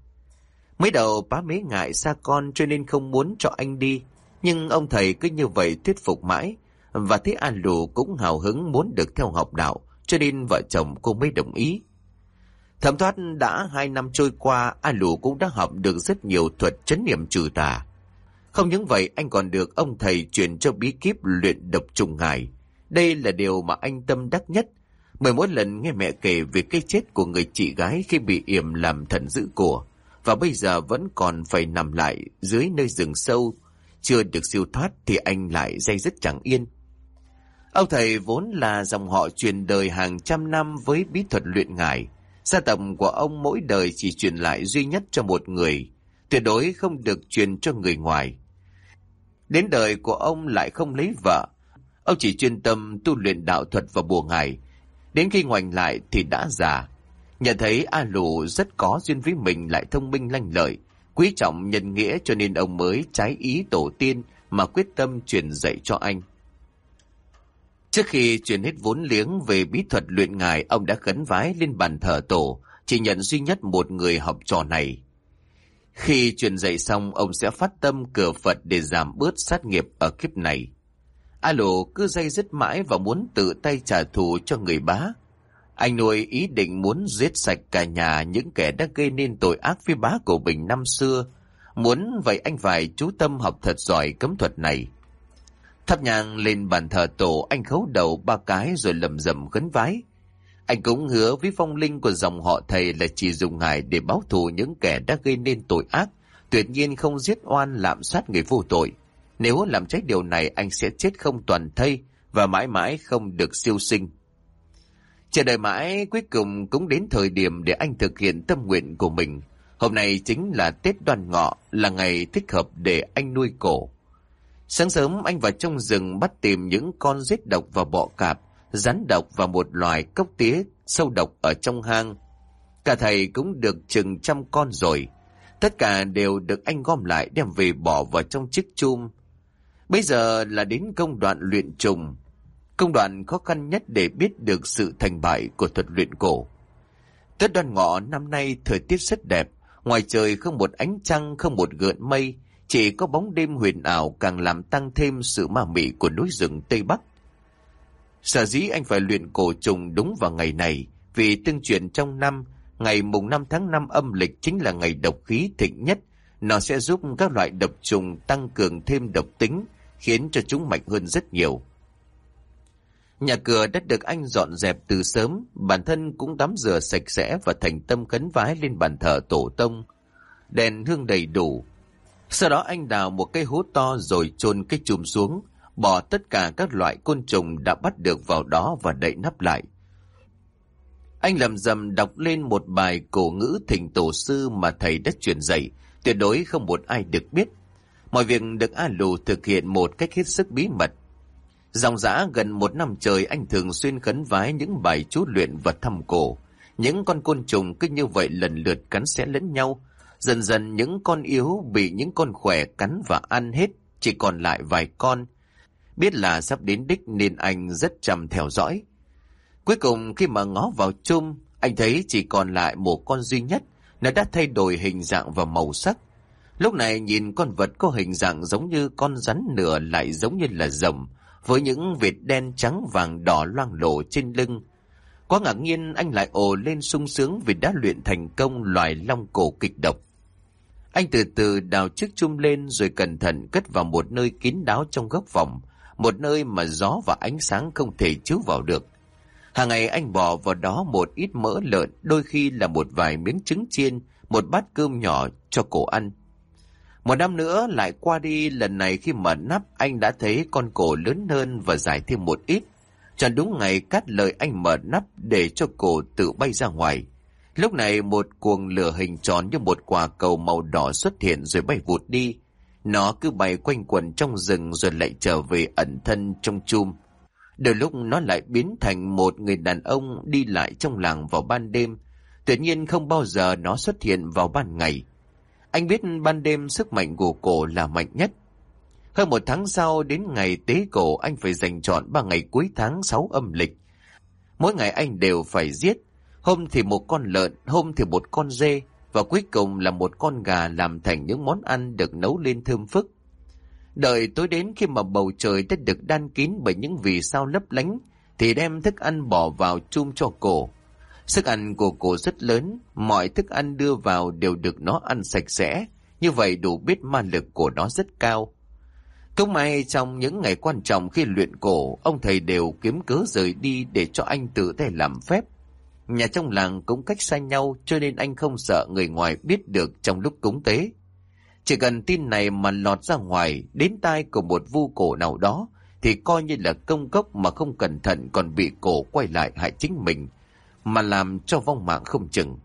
Mới đầu bá mế ngại xa con cho nên không muốn cho anh đi, nhưng ông thầy cứ như vậy thuyết phục mãi, và thấy An Lù cũng hào hứng muốn được theo học đạo, cho nên vợ chồng cô mới đồng ý. Thẩm thoát đã hai năm trôi qua, An Lù cũng đã học được rất nhiều thuật chấn niệm trừ tà. Không những vậy, anh còn được ông thầy truyền cho bí kíp luyện độc trùng ngải. Đây là điều mà anh tâm đắc nhất. Mười mỗi lần nghe mẹ kể về cái chết của người chị gái khi bị yểm làm thần giữ của, và bây giờ vẫn còn phải nằm lại dưới nơi rừng sâu, chưa được siêu thoát thì anh lại dây dứt chẳng yên. Ông thầy vốn là dòng họ truyền đời hàng trăm năm với bí thuật luyện ngải. Gia tộc của ông mỗi đời chỉ truyền lại duy nhất cho một người, tuyệt đối không được truyền cho người ngoài. Đến đời của ông lại không lấy vợ, ông chỉ chuyên tâm tu luyện đạo thuật và bùa ngải. Đến khi ngoảnh lại thì đã già. Nhận thấy A Lù rất có duyên với mình lại thông minh lanh lợi, quý trọng nhân nghĩa cho nên ông mới trái ý tổ tiên mà quyết tâm truyền dạy cho anh. Trước khi chuyển hết vốn liếng về bí thuật luyện ngài, ông đã khấn vái lên bàn thờ tổ, chỉ nhận duy nhất một người học trò này. Khi truyền dạy xong, ông sẽ phát tâm cửa Phật để giảm bớt sát nghiệp ở kiếp này. A lô cứ dây dứt mãi và muốn tự tay trả thù cho người bá. Anh nuôi ý định muốn giết sạch cả nhà những kẻ đã gây nên tội ác với bá của bình năm xưa. Muốn vậy anh phải chú tâm học thật giỏi cấm thuật này. Thắp nhang lên bàn thờ tổ anh khấu đầu ba cái rồi lầm rầm khấn vái. Anh cũng hứa với phong linh của dòng họ thầy là chỉ dùng ngài để báo thù những kẻ đã gây nên tội ác, tuyệt nhiên không giết oan lạm sát người vô tội. Nếu làm trái điều này anh sẽ chết không toàn thây và mãi mãi không được siêu sinh. Chờ đợi mãi cuối cùng cũng đến thời điểm để anh thực hiện tâm nguyện của mình. Hôm nay chính là Tết đoan ngọ, là ngày thích hợp để anh nuôi cổ. Sáng sớm anh vào trong rừng bắt tìm những con rết độc và bọ cạp, rắn độc và một loài cốc tía sâu độc ở trong hang. Cả thầy cũng được chừng trăm con rồi. Tất cả đều được anh gom lại đem về bỏ vào trong chiếc chum. Bây giờ là đến công đoạn luyện trùng. Công đoạn khó khăn nhất để biết được sự thành bại của thuật luyện cổ. Tết đoan ngọ năm nay thời tiết rất đẹp. Ngoài trời không một ánh trăng, không một gợn mây, chỉ có bóng đêm huyền ảo càng làm tăng thêm sự ma mị của núi rừng Tây Bắc. Sở dĩ anh phải luyện cổ trùng đúng vào ngày này, vì tương truyền trong năm, ngày mùng 5 tháng 5 âm lịch chính là ngày độc khí thịnh nhất. Nó sẽ giúp các loại độc trùng tăng cường thêm độc tính, khiến cho chúng mạnh hơn rất nhiều. Nhà cửa đã được anh dọn dẹp từ sớm, bản thân cũng tắm rửa sạch sẽ và thành tâm khấn vái lên bàn thờ tổ tông. Đèn hương đầy đủ, sau đó anh đào một cây hố to rồi chôn cái chùm xuống, bỏ tất cả các loại côn trùng đã bắt được vào đó và đậy nắp lại. Anh lầm rầm đọc lên một bài cổ ngữ thỉnh tổ sư mà thầy đã truyền dạy, tuyệt đối không một ai được biết. Mọi việc được A Lù thực hiện một cách hết sức bí mật. Dòng dã gần một năm trời anh thường xuyên khấn vái những bài chú luyện vật thăm cổ. Những con côn trùng cứ như vậy lần lượt cắn xé lẫn nhau, Dần dần những con yếu bị những con khỏe cắn và ăn hết, chỉ còn lại vài con. Biết là sắp đến đích nên anh rất chăm theo dõi. Cuối cùng khi mà ngó vào chung, Anh thấy chỉ còn lại một con duy nhất, nó đã thay đổi hình dạng và màu sắc. Lúc này nhìn con vật có hình dạng giống như con rắn nửa lại giống như là rồng, với những vệt đen trắng vàng đỏ loang lổ trên lưng. Quá ngạc nhiên anh lại ồ lên sung sướng vì đã luyện thành công loài long cổ kịch độc. Anh từ từ đào chiếc chum lên rồi cẩn thận cất vào một nơi kín đáo trong góc phòng, một nơi mà gió và ánh sáng không thể chiếu vào được. Hàng ngày anh bỏ vào đó một ít mỡ lợn, đôi khi là một vài miếng trứng chiên, một bát cơm nhỏ cho cổ ăn. Một năm nữa lại qua đi, lần này khi mở nắp anh đã thấy con cổ lớn hơn và dài thêm một ít. Chẳng đúng ngày cắt lời anh mở nắp để cho cổ tự bay ra ngoài. Lúc này một cuồng lửa hình tròn như một quả cầu màu đỏ xuất hiện rồi bay vụt đi. Nó cứ bay quanh quần trong rừng rồi lại trở về ẩn thân trong chum. Đôi lúc nó lại biến thành một người đàn ông đi lại trong làng vào ban đêm. Tuyệt nhiên không bao giờ nó xuất hiện vào ban ngày. Anh biết ban đêm sức mạnh của cổ là mạnh nhất. Hơn một tháng sau đến ngày tế cổ anh phải dành chọn ba ngày cuối tháng 6 âm lịch. Mỗi ngày anh đều phải giết. Hôm thì một con lợn, hôm thì một con dê và cuối cùng là một con gà làm thành những món ăn được nấu lên thơm phức. Đợi tối đến khi mà bầu trời đã được đan kín bởi những vì sao lấp lánh, thì đem thức ăn bỏ vào chung cho cổ. Sức ăn của cổ rất lớn, mọi thức ăn đưa vào đều được nó ăn sạch sẽ, như vậy đủ biết ma lực của nó rất cao. Cũng may trong những ngày quan trọng khi luyện cổ, ông thầy đều kiếm cớ rời đi để cho anh tự tay làm phép. Nhà trong làng cũng cách xa nhau cho nên anh không sợ người ngoài biết được trong lúc cúng tế. Chỉ cần tin này mà lọt ra ngoài đến tai của một vu cổ nào đó thì coi như là công cốc mà không cẩn thận còn bị cổ quay lại hại chính mình mà làm cho vong mạng không chừng.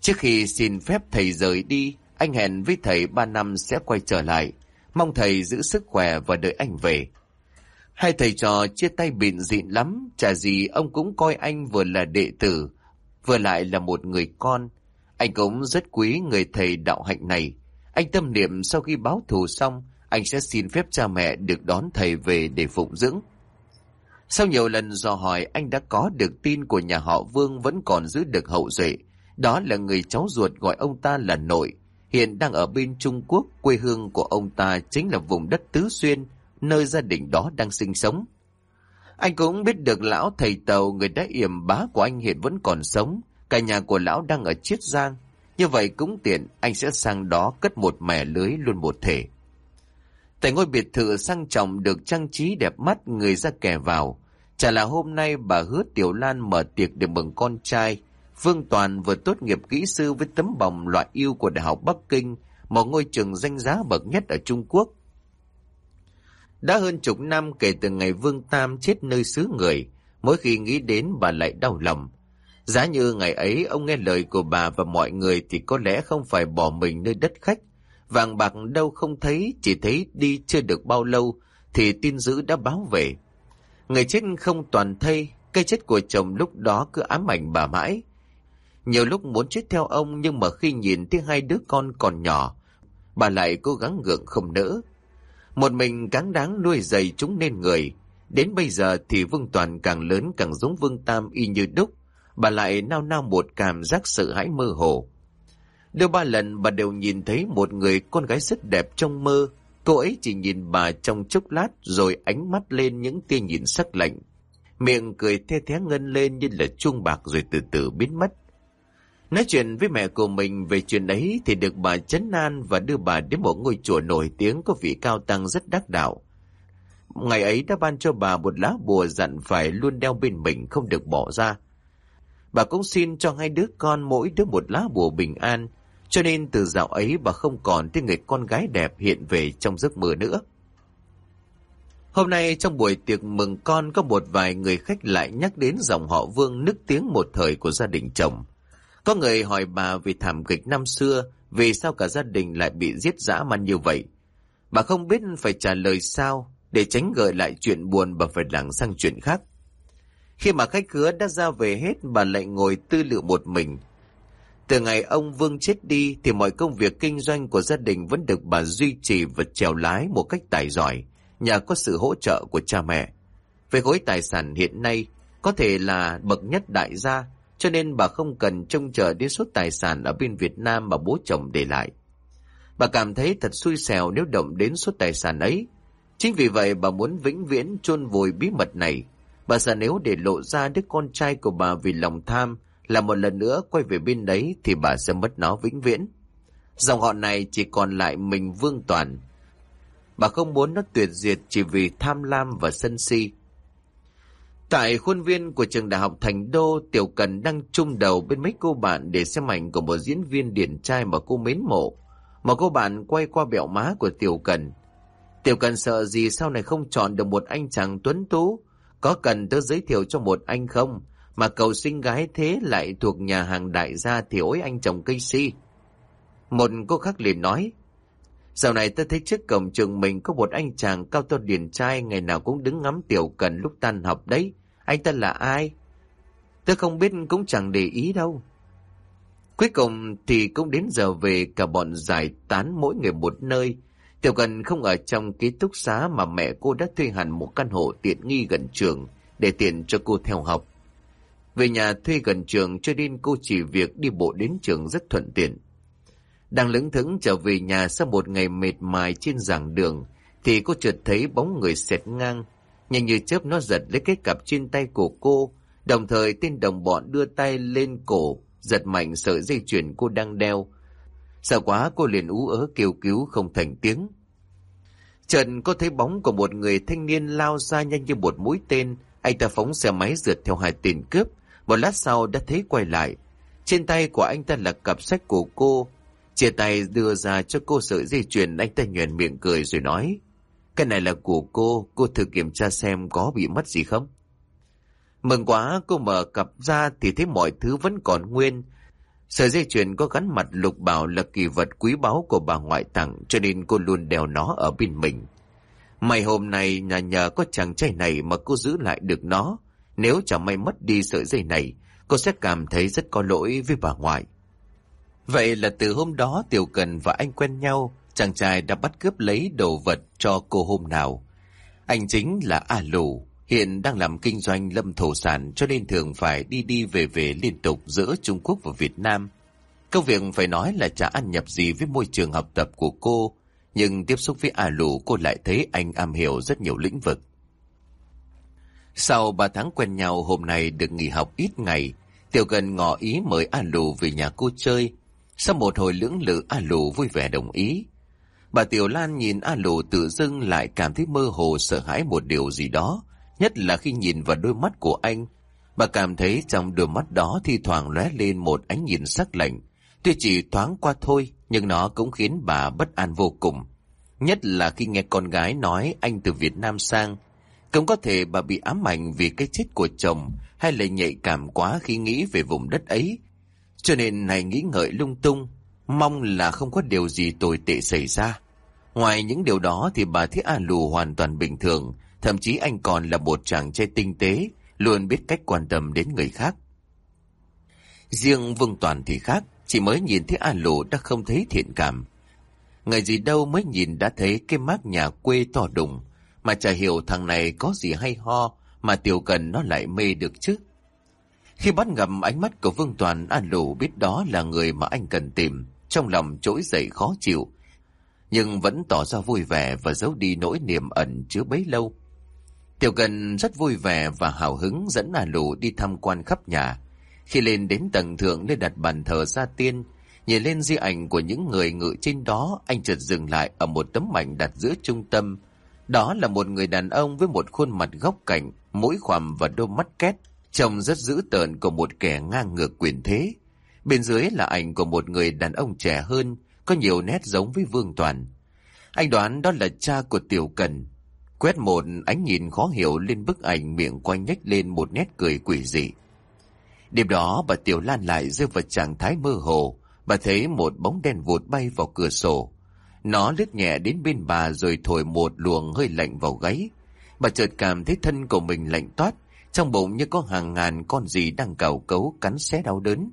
Trước khi xin phép thầy rời đi, anh hẹn với thầy ba năm sẽ quay trở lại, mong thầy giữ sức khỏe và đợi anh về. Hai thầy trò chia tay bịn dịn lắm, chả gì ông cũng coi anh vừa là đệ tử, vừa lại là một người con. Anh cũng rất quý người thầy đạo hạnh này. Anh tâm niệm sau khi báo thù xong, anh sẽ xin phép cha mẹ được đón thầy về để phụng dưỡng. Sau nhiều lần dò hỏi, anh đã có được tin của nhà họ Vương vẫn còn giữ được hậu duệ. Đó là người cháu ruột gọi ông ta là nội, hiện đang ở bên Trung Quốc, quê hương của ông ta chính là vùng đất Tứ Xuyên, nơi gia đình đó đang sinh sống. Anh cũng biết được lão thầy tàu người đã yểm bá của anh hiện vẫn còn sống, cả nhà của lão đang ở Chiết Giang. Như vậy cũng tiện, anh sẽ sang đó cất một mẻ lưới luôn một thể. Tại ngôi biệt thự sang trọng được trang trí đẹp mắt người ra kẻ vào. Chả là hôm nay bà hứa Tiểu Lan mở tiệc để mừng con trai. Vương Toàn vừa tốt nghiệp kỹ sư với tấm bằng loại yêu của Đại học Bắc Kinh, một ngôi trường danh giá bậc nhất ở Trung Quốc. Đã hơn chục năm kể từ ngày Vương Tam chết nơi xứ người, mỗi khi nghĩ đến bà lại đau lòng. Giá như ngày ấy ông nghe lời của bà và mọi người thì có lẽ không phải bỏ mình nơi đất khách. Vàng bạc đâu không thấy, chỉ thấy đi chưa được bao lâu thì tin dữ đã báo về. Người chết không toàn thây, cây chết của chồng lúc đó cứ ám ảnh bà mãi. Nhiều lúc muốn chết theo ông nhưng mà khi nhìn thấy hai đứa con còn nhỏ, bà lại cố gắng gượng không nỡ. Một mình cáng đáng nuôi dày chúng nên người. Đến bây giờ thì Vương Toàn càng lớn càng giống Vương Tam y như đúc. Bà lại nao nao một cảm giác sợ hãi mơ hồ. Đưa ba lần bà đều nhìn thấy một người con gái rất đẹp trong mơ. Cô ấy chỉ nhìn bà trong chốc lát rồi ánh mắt lên những tia nhìn sắc lạnh. Miệng cười the thé ngân lên như là chuông bạc rồi từ từ biến mất. Nói chuyện với mẹ của mình về chuyện ấy thì được bà chấn an và đưa bà đến một ngôi chùa nổi tiếng có vị cao tăng rất đắc đạo. Ngày ấy đã ban cho bà một lá bùa dặn phải luôn đeo bên mình không được bỏ ra. Bà cũng xin cho hai đứa con mỗi đứa một lá bùa bình an, cho nên từ dạo ấy bà không còn thấy người con gái đẹp hiện về trong giấc mơ nữa. Hôm nay trong buổi tiệc mừng con có một vài người khách lại nhắc đến dòng họ Vương nức tiếng một thời của gia đình chồng. Có người hỏi bà về thảm kịch năm xưa, vì sao cả gia đình lại bị giết dã man như vậy. Bà không biết phải trả lời sao, để tránh gợi lại chuyện buồn bà phải lảng sang chuyện khác. Khi mà khách khứa đã ra về hết, bà lại ngồi tư lự một mình. Từ ngày ông Vương chết đi thì mọi công việc kinh doanh của gia đình vẫn được bà duy trì và trèo lái một cách tài giỏi, nhờ có sự hỗ trợ của cha mẹ. Về khối tài sản hiện nay, có thể là bậc nhất đại gia, cho nên bà không cần trông chờ đến số tài sản ở bên Việt Nam mà bố chồng để lại. Bà cảm thấy thật xui xẻo nếu động đến số tài sản ấy. Chính vì vậy bà muốn vĩnh viễn chôn vùi bí mật này. Bà sợ nếu để lộ ra đứa con trai của bà vì lòng tham là một lần nữa quay về bên đấy thì bà sẽ mất nó vĩnh viễn. Dòng họ này chỉ còn lại mình Vương Toàn. Bà không muốn nó tuyệt diệt chỉ vì tham lam và sân si. Tại khuôn viên của trường đại học Thành Đô, Tiểu Cần đang chung đầu bên mấy cô bạn để xem ảnh của một diễn viên điển trai mà cô mến mộ. mà cô bạn quay qua bẹo má của Tiểu Cần. Tiểu Cần sợ gì sau này không chọn được một anh chàng tuấn tú. Có cần tớ giới thiệu cho một anh không? Mà cầu sinh gái thế lại thuộc nhà hàng đại gia thì ối anh chồng cây si. Một cô khác liền nói. Dạo này ta thấy trước cổng trường mình có một anh chàng cao to điển trai, ngày nào cũng đứng ngắm Tiểu Cần lúc tan học đấy. Anh ta là ai? Ta không biết cũng chẳng để ý đâu. Cuối cùng thì cũng đến giờ về cả bọn giải tán mỗi người một nơi. Tiểu Cần không ở trong ký túc xá mà mẹ cô đã thuê hẳn một căn hộ tiện nghi gần trường để tiện cho cô theo học. Về nhà thuê gần trường cho nên cô chỉ việc đi bộ đến trường rất thuận tiện. Đang lững thững trở về nhà sau một ngày mệt mài trên giảng đường thì cô chợt thấy bóng người xẹt ngang. Nhanh như chớp nó giật lấy cái cặp trên tay của cô, đồng thời tên đồng bọn đưa tay lên cổ giật mạnh sợi dây chuyền cô đang đeo. Sợ quá cô liền ú ớ kêu cứu không thành tiếng. Trần có thấy bóng của một người thanh niên lao ra nhanh như một mũi tên, anh ta phóng xe máy rượt theo hai tên cướp, một lát sau đã thấy quay lại. Trên tay của anh ta là cặp sách của cô, chia tay đưa ra cho cô sợi dây chuyền anh ta nhuền miệng cười rồi nói, cái này là của cô, cô thử kiểm tra xem có bị mất gì không. Mừng quá, cô mở cặp ra thì thấy mọi thứ vẫn còn nguyên. Sợi dây chuyền có gắn mặt lục bảo là kỳ vật quý báu của bà ngoại tặng cho nên cô luôn đeo nó ở bên mình. May hôm nay nhà nhờ có chàng trai này mà cô giữ lại được nó. Nếu chẳng may mất đi sợi dây này, cô sẽ cảm thấy rất có lỗi với bà ngoại. Vậy là từ hôm đó Tiểu Cần và anh quen nhau, chàng trai đã bắt cướp lấy đồ vật cho cô hôm nào. Anh chính là A Lù, Hiện đang làm kinh doanh lâm thổ sản cho nên thường phải đi đi về về liên tục giữa Trung Quốc và Việt Nam. Công việc phải nói là chả ăn nhập gì với môi trường học tập của cô, nhưng tiếp xúc với A Lù cô lại thấy anh am hiểu rất nhiều lĩnh vực. Sau 3 tháng quen nhau hôm nay được nghỉ học ít ngày, Tiểu Cần ngỏ ý mời A Lù về nhà cô chơi. Sau một hồi lưỡng lự A Lù vui vẻ đồng ý. Bà Tiểu Lan nhìn A Lù tự dưng lại cảm thấy mơ hồ sợ hãi một điều gì đó, Nhất là khi nhìn vào đôi mắt của anh, bà cảm thấy trong đôi mắt đó thi thoảng lóe lên một ánh nhìn sắc lạnh. Tuy chỉ thoáng qua thôi, nhưng nó cũng khiến bà bất an vô cùng. Nhất là khi nghe con gái nói anh từ Việt Nam sang. Cũng có thể bà bị ám ảnh vì cái chết của chồng hay là nhạy cảm quá khi nghĩ về vùng đất ấy. Cho nên này nghĩ ngợi lung tung, mong là không có điều gì tồi tệ xảy ra. Ngoài những điều đó thì bà Thiết A Lù hoàn toàn bình thường, Thậm chí anh còn là một chàng trai tinh tế, luôn biết cách quan tâm đến người khác. Riêng Vương Toàn thì khác, chỉ mới nhìn thấy A Lù đã không thấy thiện cảm. Ngày gì đâu mới nhìn đã thấy cái mác nhà quê to đùng, mà chả hiểu thằng này có gì hay ho mà tiểu cần nó lại mê được chứ. Khi bắt gặp ánh mắt của Vương Toàn, An Lũ biết đó là người mà anh cần tìm, trong lòng trỗi dậy khó chịu, nhưng vẫn tỏ ra vui vẻ và giấu đi nỗi niềm ẩn chứa bấy lâu. Tiểu Cần rất vui vẻ và hào hứng dẫn An Lũ đi tham quan khắp nhà. Khi lên đến tầng thượng nơi đặt bàn thờ gia tiên, nhìn lên di ảnh của những người ngự trên đó, anh chợt dừng lại ở một tấm ảnh đặt giữa trung tâm. Đó là một người đàn ông với một khuôn mặt góc cạnh, mũi khoằm và đôi mắt két, trông rất dữ tợn của một kẻ ngang ngược quyền thế. Bên dưới là ảnh của một người đàn ông trẻ hơn, có nhiều nét giống với Vương Toàn. Anh đoán đó là cha của Tiểu Cần, Quét một ánh nhìn khó hiểu lên bức ảnh miệng quanh nhếch lên một nét cười quỷ dị. Đêm đó bà Tiểu Lan lại rơi vào trạng thái mơ hồ. Bà thấy một bóng đen vụt bay vào cửa sổ. Nó lướt nhẹ đến bên bà rồi thổi một luồng hơi lạnh vào gáy. Bà chợt cảm thấy thân của mình lạnh toát. Trong bụng như có hàng ngàn con gì đang cào cấu cắn xé đau đớn.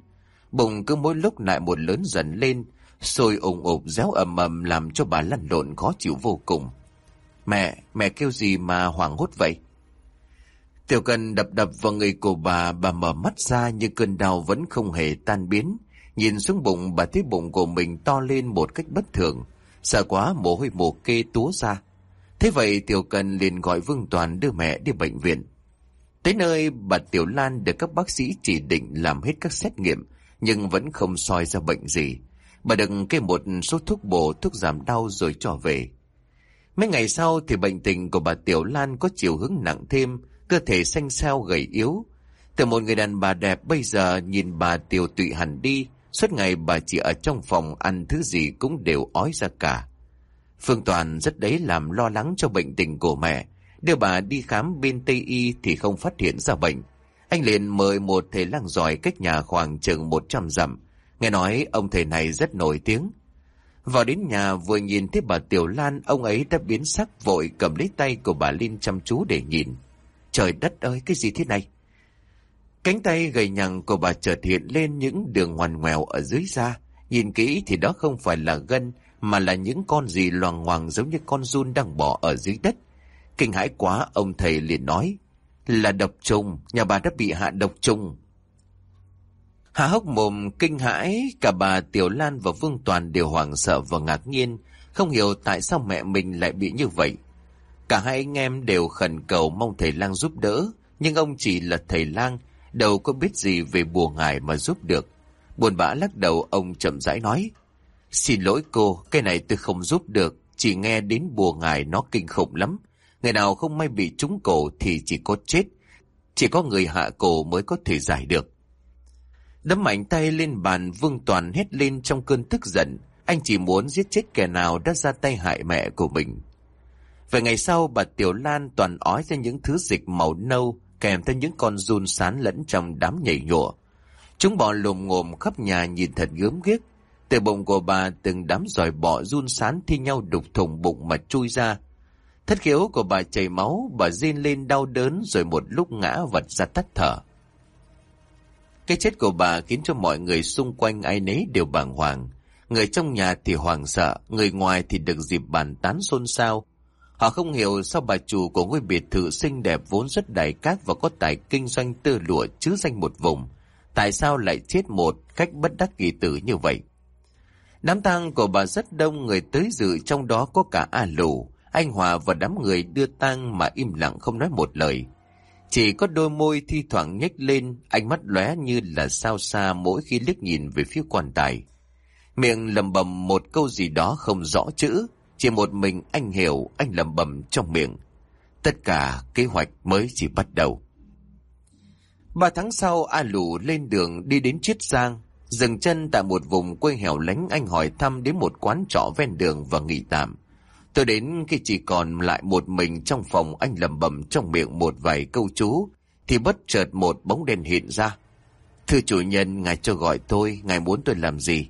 Bụng cứ mỗi lúc lại một lớn dần lên, sôi ủng ục réo ầm ầm làm cho bà lăn lộn khó chịu vô cùng. Mẹ, mẹ kêu gì mà hoảng hốt vậy? Tiểu cần đập đập vào người của bà, bà mở mắt ra nhưng cơn đau vẫn không hề tan biến. Nhìn xuống bụng bà thấy bụng của mình to lên một cách bất thường. Sợ quá mồ hôi mồ kê túa ra. Thế vậy Tiểu Cần liền gọi Vương Toàn đưa mẹ đi bệnh viện. Tới nơi bà Tiểu Lan được các bác sĩ chỉ định làm hết các xét nghiệm nhưng vẫn không soi ra bệnh gì. Bà đừng kê một số thuốc bổ, thuốc giảm đau rồi trở về. Mấy ngày sau thì bệnh tình của bà Tiểu Lan có chiều hướng nặng thêm, cơ thể xanh xao gầy yếu. Từ một người đàn bà đẹp bây giờ nhìn bà Tiểu tụy hẳn đi, suốt ngày bà chỉ ở trong phòng ăn thứ gì cũng đều ói ra cả. Phương Toàn rất đấy làm lo lắng cho bệnh tình của mẹ. Đưa bà đi khám bên Tây Y thì không phát hiện ra bệnh. Anh liền mời một thầy lang giỏi cách nhà khoảng chừng 100 dặm. Nghe nói ông thầy này rất nổi tiếng. Vào đến nhà vừa nhìn thấy bà Tiểu Lan, ông ấy đã biến sắc vội cầm lấy tay của bà Linh chăm chú để nhìn. Trời đất ơi, cái gì thế này? Cánh tay gầy nhằng của bà chợt hiện lên những đường ngoằn ngoèo ở dưới da. Nhìn kỹ thì đó không phải là gân, mà là những con gì loằng hoàng giống như con run đang bò ở dưới đất. Kinh hãi quá, ông thầy liền nói, là độc trùng, nhà bà đã bị hạ độc trùng. Hạ hốc mồm kinh hãi, cả bà Tiểu Lan và Vương Toàn đều hoảng sợ và ngạc nhiên, không hiểu tại sao mẹ mình lại bị như vậy. Cả hai anh em đều khẩn cầu mong thầy lang giúp đỡ, nhưng ông chỉ là thầy lang, đâu có biết gì về bùa ngài mà giúp được. Buồn bã lắc đầu ông chậm rãi nói, Xin lỗi cô, cái này tôi không giúp được, chỉ nghe đến bùa ngài nó kinh khủng lắm. Người nào không may bị trúng cổ thì chỉ có chết, chỉ có người hạ cổ mới có thể giải được. Đấm mạnh tay lên bàn Vương Toàn hét lên trong cơn tức giận. Anh chỉ muốn giết chết kẻ nào đã ra tay hại mẹ của mình. Về ngày sau bà Tiểu Lan toàn ói ra những thứ dịch màu nâu kèm theo những con run sán lẫn trong đám nhảy nhụa. Chúng bò lồm ngồm khắp nhà nhìn thật gớm ghiếc. Từ bụng của bà từng đám giỏi bọ run sán thi nhau đục thủng bụng mà chui ra. Thất khiếu của bà chảy máu, bà rên lên đau đớn rồi một lúc ngã vật ra tắt thở. Cái chết của bà khiến cho mọi người xung quanh ai nấy đều bàng hoàng. Người trong nhà thì hoàng sợ, người ngoài thì được dịp bàn tán xôn xao. Họ không hiểu sao bà chủ của ngôi biệt thự xinh đẹp vốn rất đại cát và có tài kinh doanh tơ lụa chứ danh một vùng. Tại sao lại chết một cách bất đắc kỳ tử như vậy? Đám tang của bà rất đông người tới dự trong đó có cả A Lù, anh Hòa và đám người đưa tang mà im lặng không nói một lời. Chỉ có đôi môi thi thoảng nhếch lên, ánh mắt lóe như là sao xa mỗi khi liếc nhìn về phía quan tài. Miệng lầm bầm một câu gì đó không rõ chữ, chỉ một mình anh hiểu, anh lầm bầm trong miệng. Tất cả kế hoạch mới chỉ bắt đầu. Ba tháng sau, A Lù lên đường đi đến Chiết Giang, dừng chân tại một vùng quê hẻo lánh anh hỏi thăm đến một quán trọ ven đường và nghỉ tạm. Tôi đến khi chỉ còn lại một mình trong phòng anh lầm bầm trong miệng một vài câu chú, thì bất chợt một bóng đèn hiện ra. Thưa chủ nhân, ngài cho gọi tôi, ngài muốn tôi làm gì?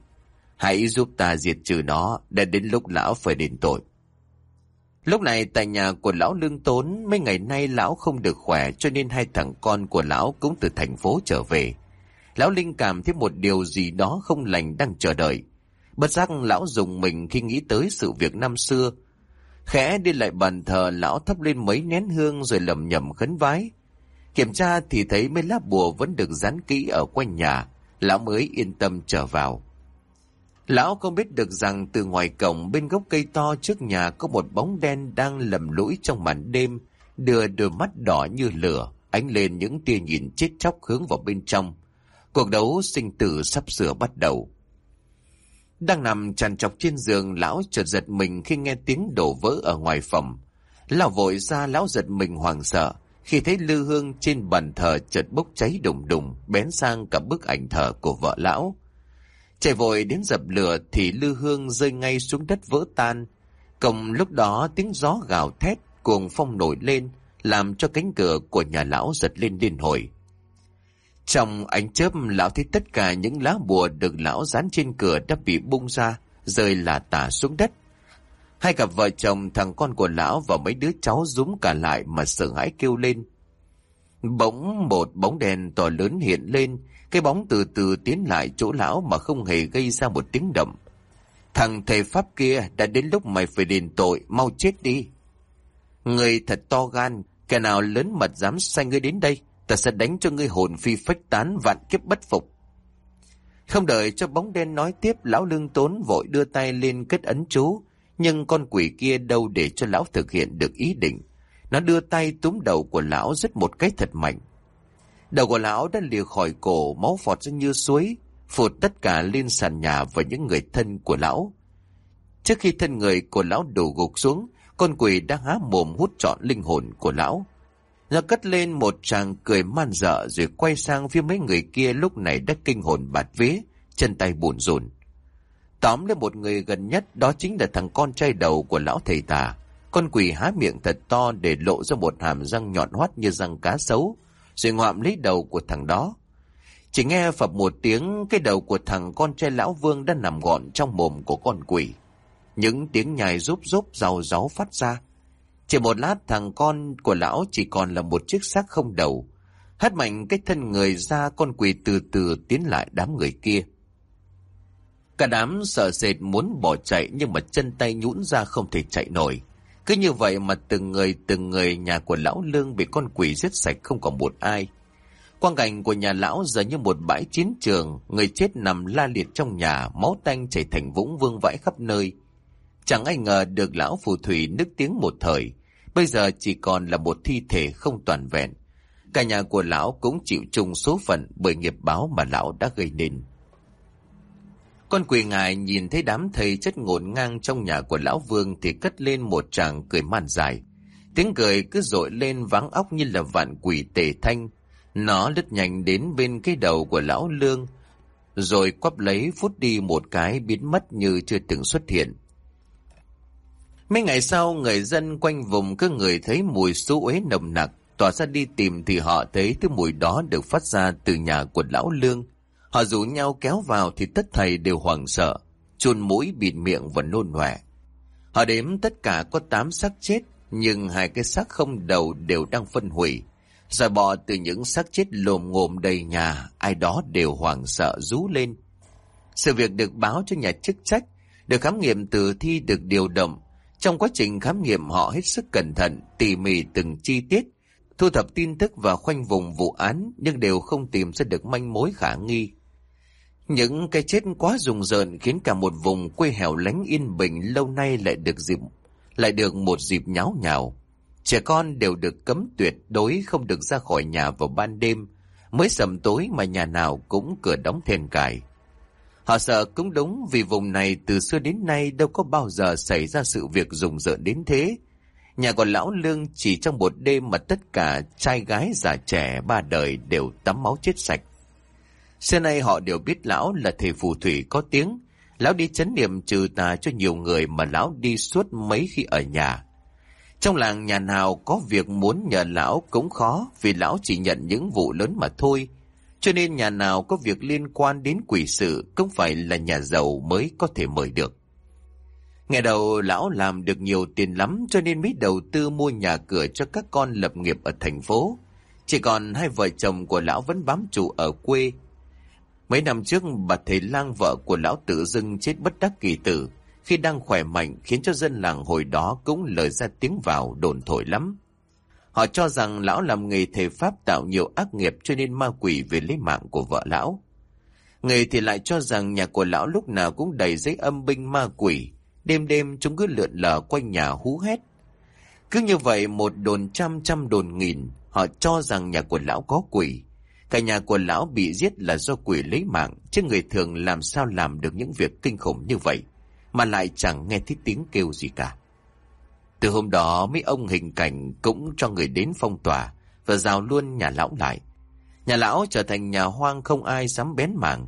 Hãy giúp ta diệt trừ nó, để đến lúc lão phải đền tội. Lúc này tại nhà của lão lương tốn, mấy ngày nay lão không được khỏe cho nên hai thằng con của lão cũng từ thành phố trở về. Lão linh cảm thấy một điều gì đó không lành đang chờ đợi. Bất giác lão dùng mình khi nghĩ tới sự việc năm xưa, Khẽ đi lại bàn thờ lão thắp lên mấy nén hương rồi lầm nhầm khấn vái. Kiểm tra thì thấy mấy lá bùa vẫn được dán kỹ ở quanh nhà, lão mới yên tâm trở vào. Lão không biết được rằng từ ngoài cổng bên gốc cây to trước nhà có một bóng đen đang lầm lũi trong màn đêm, đưa đôi mắt đỏ như lửa, ánh lên những tia nhìn chết chóc hướng vào bên trong. Cuộc đấu sinh tử sắp sửa bắt đầu. Đang nằm tràn trọc trên giường, lão chợt giật mình khi nghe tiếng đổ vỡ ở ngoài phòng. Lão vội ra lão giật mình hoàng sợ, khi thấy lư hương trên bàn thờ chợt bốc cháy đùng đùng, bén sang cả bức ảnh thờ của vợ lão. Chạy vội đến dập lửa thì lư hương rơi ngay xuống đất vỡ tan. Cộng lúc đó tiếng gió gào thét, cuồng phong nổi lên, làm cho cánh cửa của nhà lão giật lên liên hồi. Trong ánh chớp lão thấy tất cả những lá bùa được lão dán trên cửa đã bị bung ra, rơi là tả xuống đất. Hai cặp vợ chồng thằng con của lão và mấy đứa cháu rúm cả lại mà sợ hãi kêu lên. Bỗng một bóng đèn to lớn hiện lên, cái bóng từ từ tiến lại chỗ lão mà không hề gây ra một tiếng động. Thằng thầy Pháp kia đã đến lúc mày phải đền tội, mau chết đi. Người thật to gan, Kẻ nào lớn mật dám sai ngươi đến đây, ta sẽ đánh cho ngươi hồn phi phách tán vạn kiếp bất phục. Không đợi cho bóng đen nói tiếp, lão lương tốn vội đưa tay lên kết ấn chú, nhưng con quỷ kia đâu để cho lão thực hiện được ý định. Nó đưa tay túm đầu của lão rất một cái thật mạnh. Đầu của lão đã lìa khỏi cổ, máu phọt ra như suối, phụt tất cả lên sàn nhà và những người thân của lão. Trước khi thân người của lão đổ gục xuống, con quỷ đã há mồm hút trọn linh hồn của lão. Nó cất lên một tràng cười man dợ rồi quay sang phía mấy người kia lúc này đã kinh hồn bạt vế, chân tay bùn rùn. Tóm lên một người gần nhất đó chính là thằng con trai đầu của lão thầy tà. Con quỷ há miệng thật to để lộ ra một hàm răng nhọn hoắt như răng cá sấu, rồi ngoạm lấy đầu của thằng đó. Chỉ nghe phập một tiếng, cái đầu của thằng con trai lão vương đã nằm gọn trong mồm của con quỷ. Những tiếng nhài rúp rúp rào ráu phát ra. Chỉ một lát thằng con của lão chỉ còn là một chiếc xác không đầu. Hất mạnh cái thân người ra con quỷ từ từ tiến lại đám người kia. Cả đám sợ sệt muốn bỏ chạy nhưng mà chân tay nhũn ra không thể chạy nổi. Cứ như vậy mà từng người từng người nhà của lão lương bị con quỷ giết sạch không còn một ai. Quang cảnh của nhà lão giờ như một bãi chiến trường, người chết nằm la liệt trong nhà, máu tanh chảy thành vũng vương vãi khắp nơi. Chẳng ai ngờ được lão phù thủy nức tiếng một thời, bây giờ chỉ còn là một thi thể không toàn vẹn. Cả nhà của lão cũng chịu chung số phận bởi nghiệp báo mà lão đã gây nên. Con quỷ ngài nhìn thấy đám thầy chất ngổn ngang trong nhà của lão vương thì cất lên một tràng cười man dài. Tiếng cười cứ dội lên vắng óc như là vạn quỷ tề thanh. Nó lướt nhanh đến bên cái đầu của lão lương, rồi quắp lấy phút đi một cái biến mất như chưa từng xuất hiện. Mấy ngày sau, người dân quanh vùng cứ người thấy mùi xú uế nồng nặc, tỏa ra đi tìm thì họ thấy thứ mùi đó được phát ra từ nhà của lão lương. Họ rủ nhau kéo vào thì tất thầy đều hoảng sợ, chuồn mũi bịt miệng và nôn nòe. Họ đếm tất cả có 8 xác chết, nhưng hai cái xác không đầu đều đang phân hủy. Rồi bò từ những xác chết lồm ngồm đầy nhà, ai đó đều hoảng sợ rú lên. Sự việc được báo cho nhà chức trách, được khám nghiệm tử thi được điều động. Trong quá trình khám nghiệm họ hết sức cẩn thận, tỉ mỉ từng chi tiết, thu thập tin tức và khoanh vùng vụ án nhưng đều không tìm ra được manh mối khả nghi. Những cái chết quá rùng rợn khiến cả một vùng quê hẻo lánh yên bình lâu nay lại được dịp lại được một dịp nháo nhào. Trẻ con đều được cấm tuyệt đối không được ra khỏi nhà vào ban đêm, mới sầm tối mà nhà nào cũng cửa đóng then cài. Họ sợ cũng đúng vì vùng này từ xưa đến nay đâu có bao giờ xảy ra sự việc rùng rợn đến thế. Nhà của lão lương chỉ trong một đêm mà tất cả trai gái già trẻ ba đời đều tắm máu chết sạch. Xưa nay họ đều biết lão là thầy phù thủy có tiếng. Lão đi chấn niệm trừ tà cho nhiều người mà lão đi suốt mấy khi ở nhà. Trong làng nhà nào có việc muốn nhờ lão cũng khó, vì lão chỉ nhận những vụ lớn mà thôi. Cho nên nhà nào có việc liên quan đến quỷ sự cũng phải là nhà giàu mới có thể mời được. Ngày đầu lão làm được nhiều tiền lắm cho nên mới đầu tư mua nhà cửa cho các con lập nghiệp ở thành phố. Chỉ còn hai vợ chồng của lão vẫn bám trụ ở quê Mấy năm trước bà thầy lang vợ của lão tự dưng chết bất đắc kỳ tử khi đang khỏe mạnh khiến cho dân làng hồi đó cũng lời ra tiếng vào đồn thổi lắm. Họ cho rằng lão làm nghề thầy Pháp tạo nhiều ác nghiệp cho nên ma quỷ về lấy mạng của vợ lão. Người thì lại cho rằng nhà của lão lúc nào cũng đầy giấy âm binh ma quỷ, đêm đêm chúng cứ lượn lờ quanh nhà hú hét. Cứ như vậy một đồn trăm trăm đồn nghìn, họ cho rằng nhà của lão có quỷ. Cả nhà của lão bị giết là do quỷ lấy mạng, chứ người thường làm sao làm được những việc kinh khủng như vậy, mà lại chẳng nghe thấy tiếng kêu gì cả. Từ hôm đó mấy ông hình cảnh cũng cho người đến phong tỏa và rào luôn nhà lão lại. Nhà lão trở thành nhà hoang không ai dám bén mảng.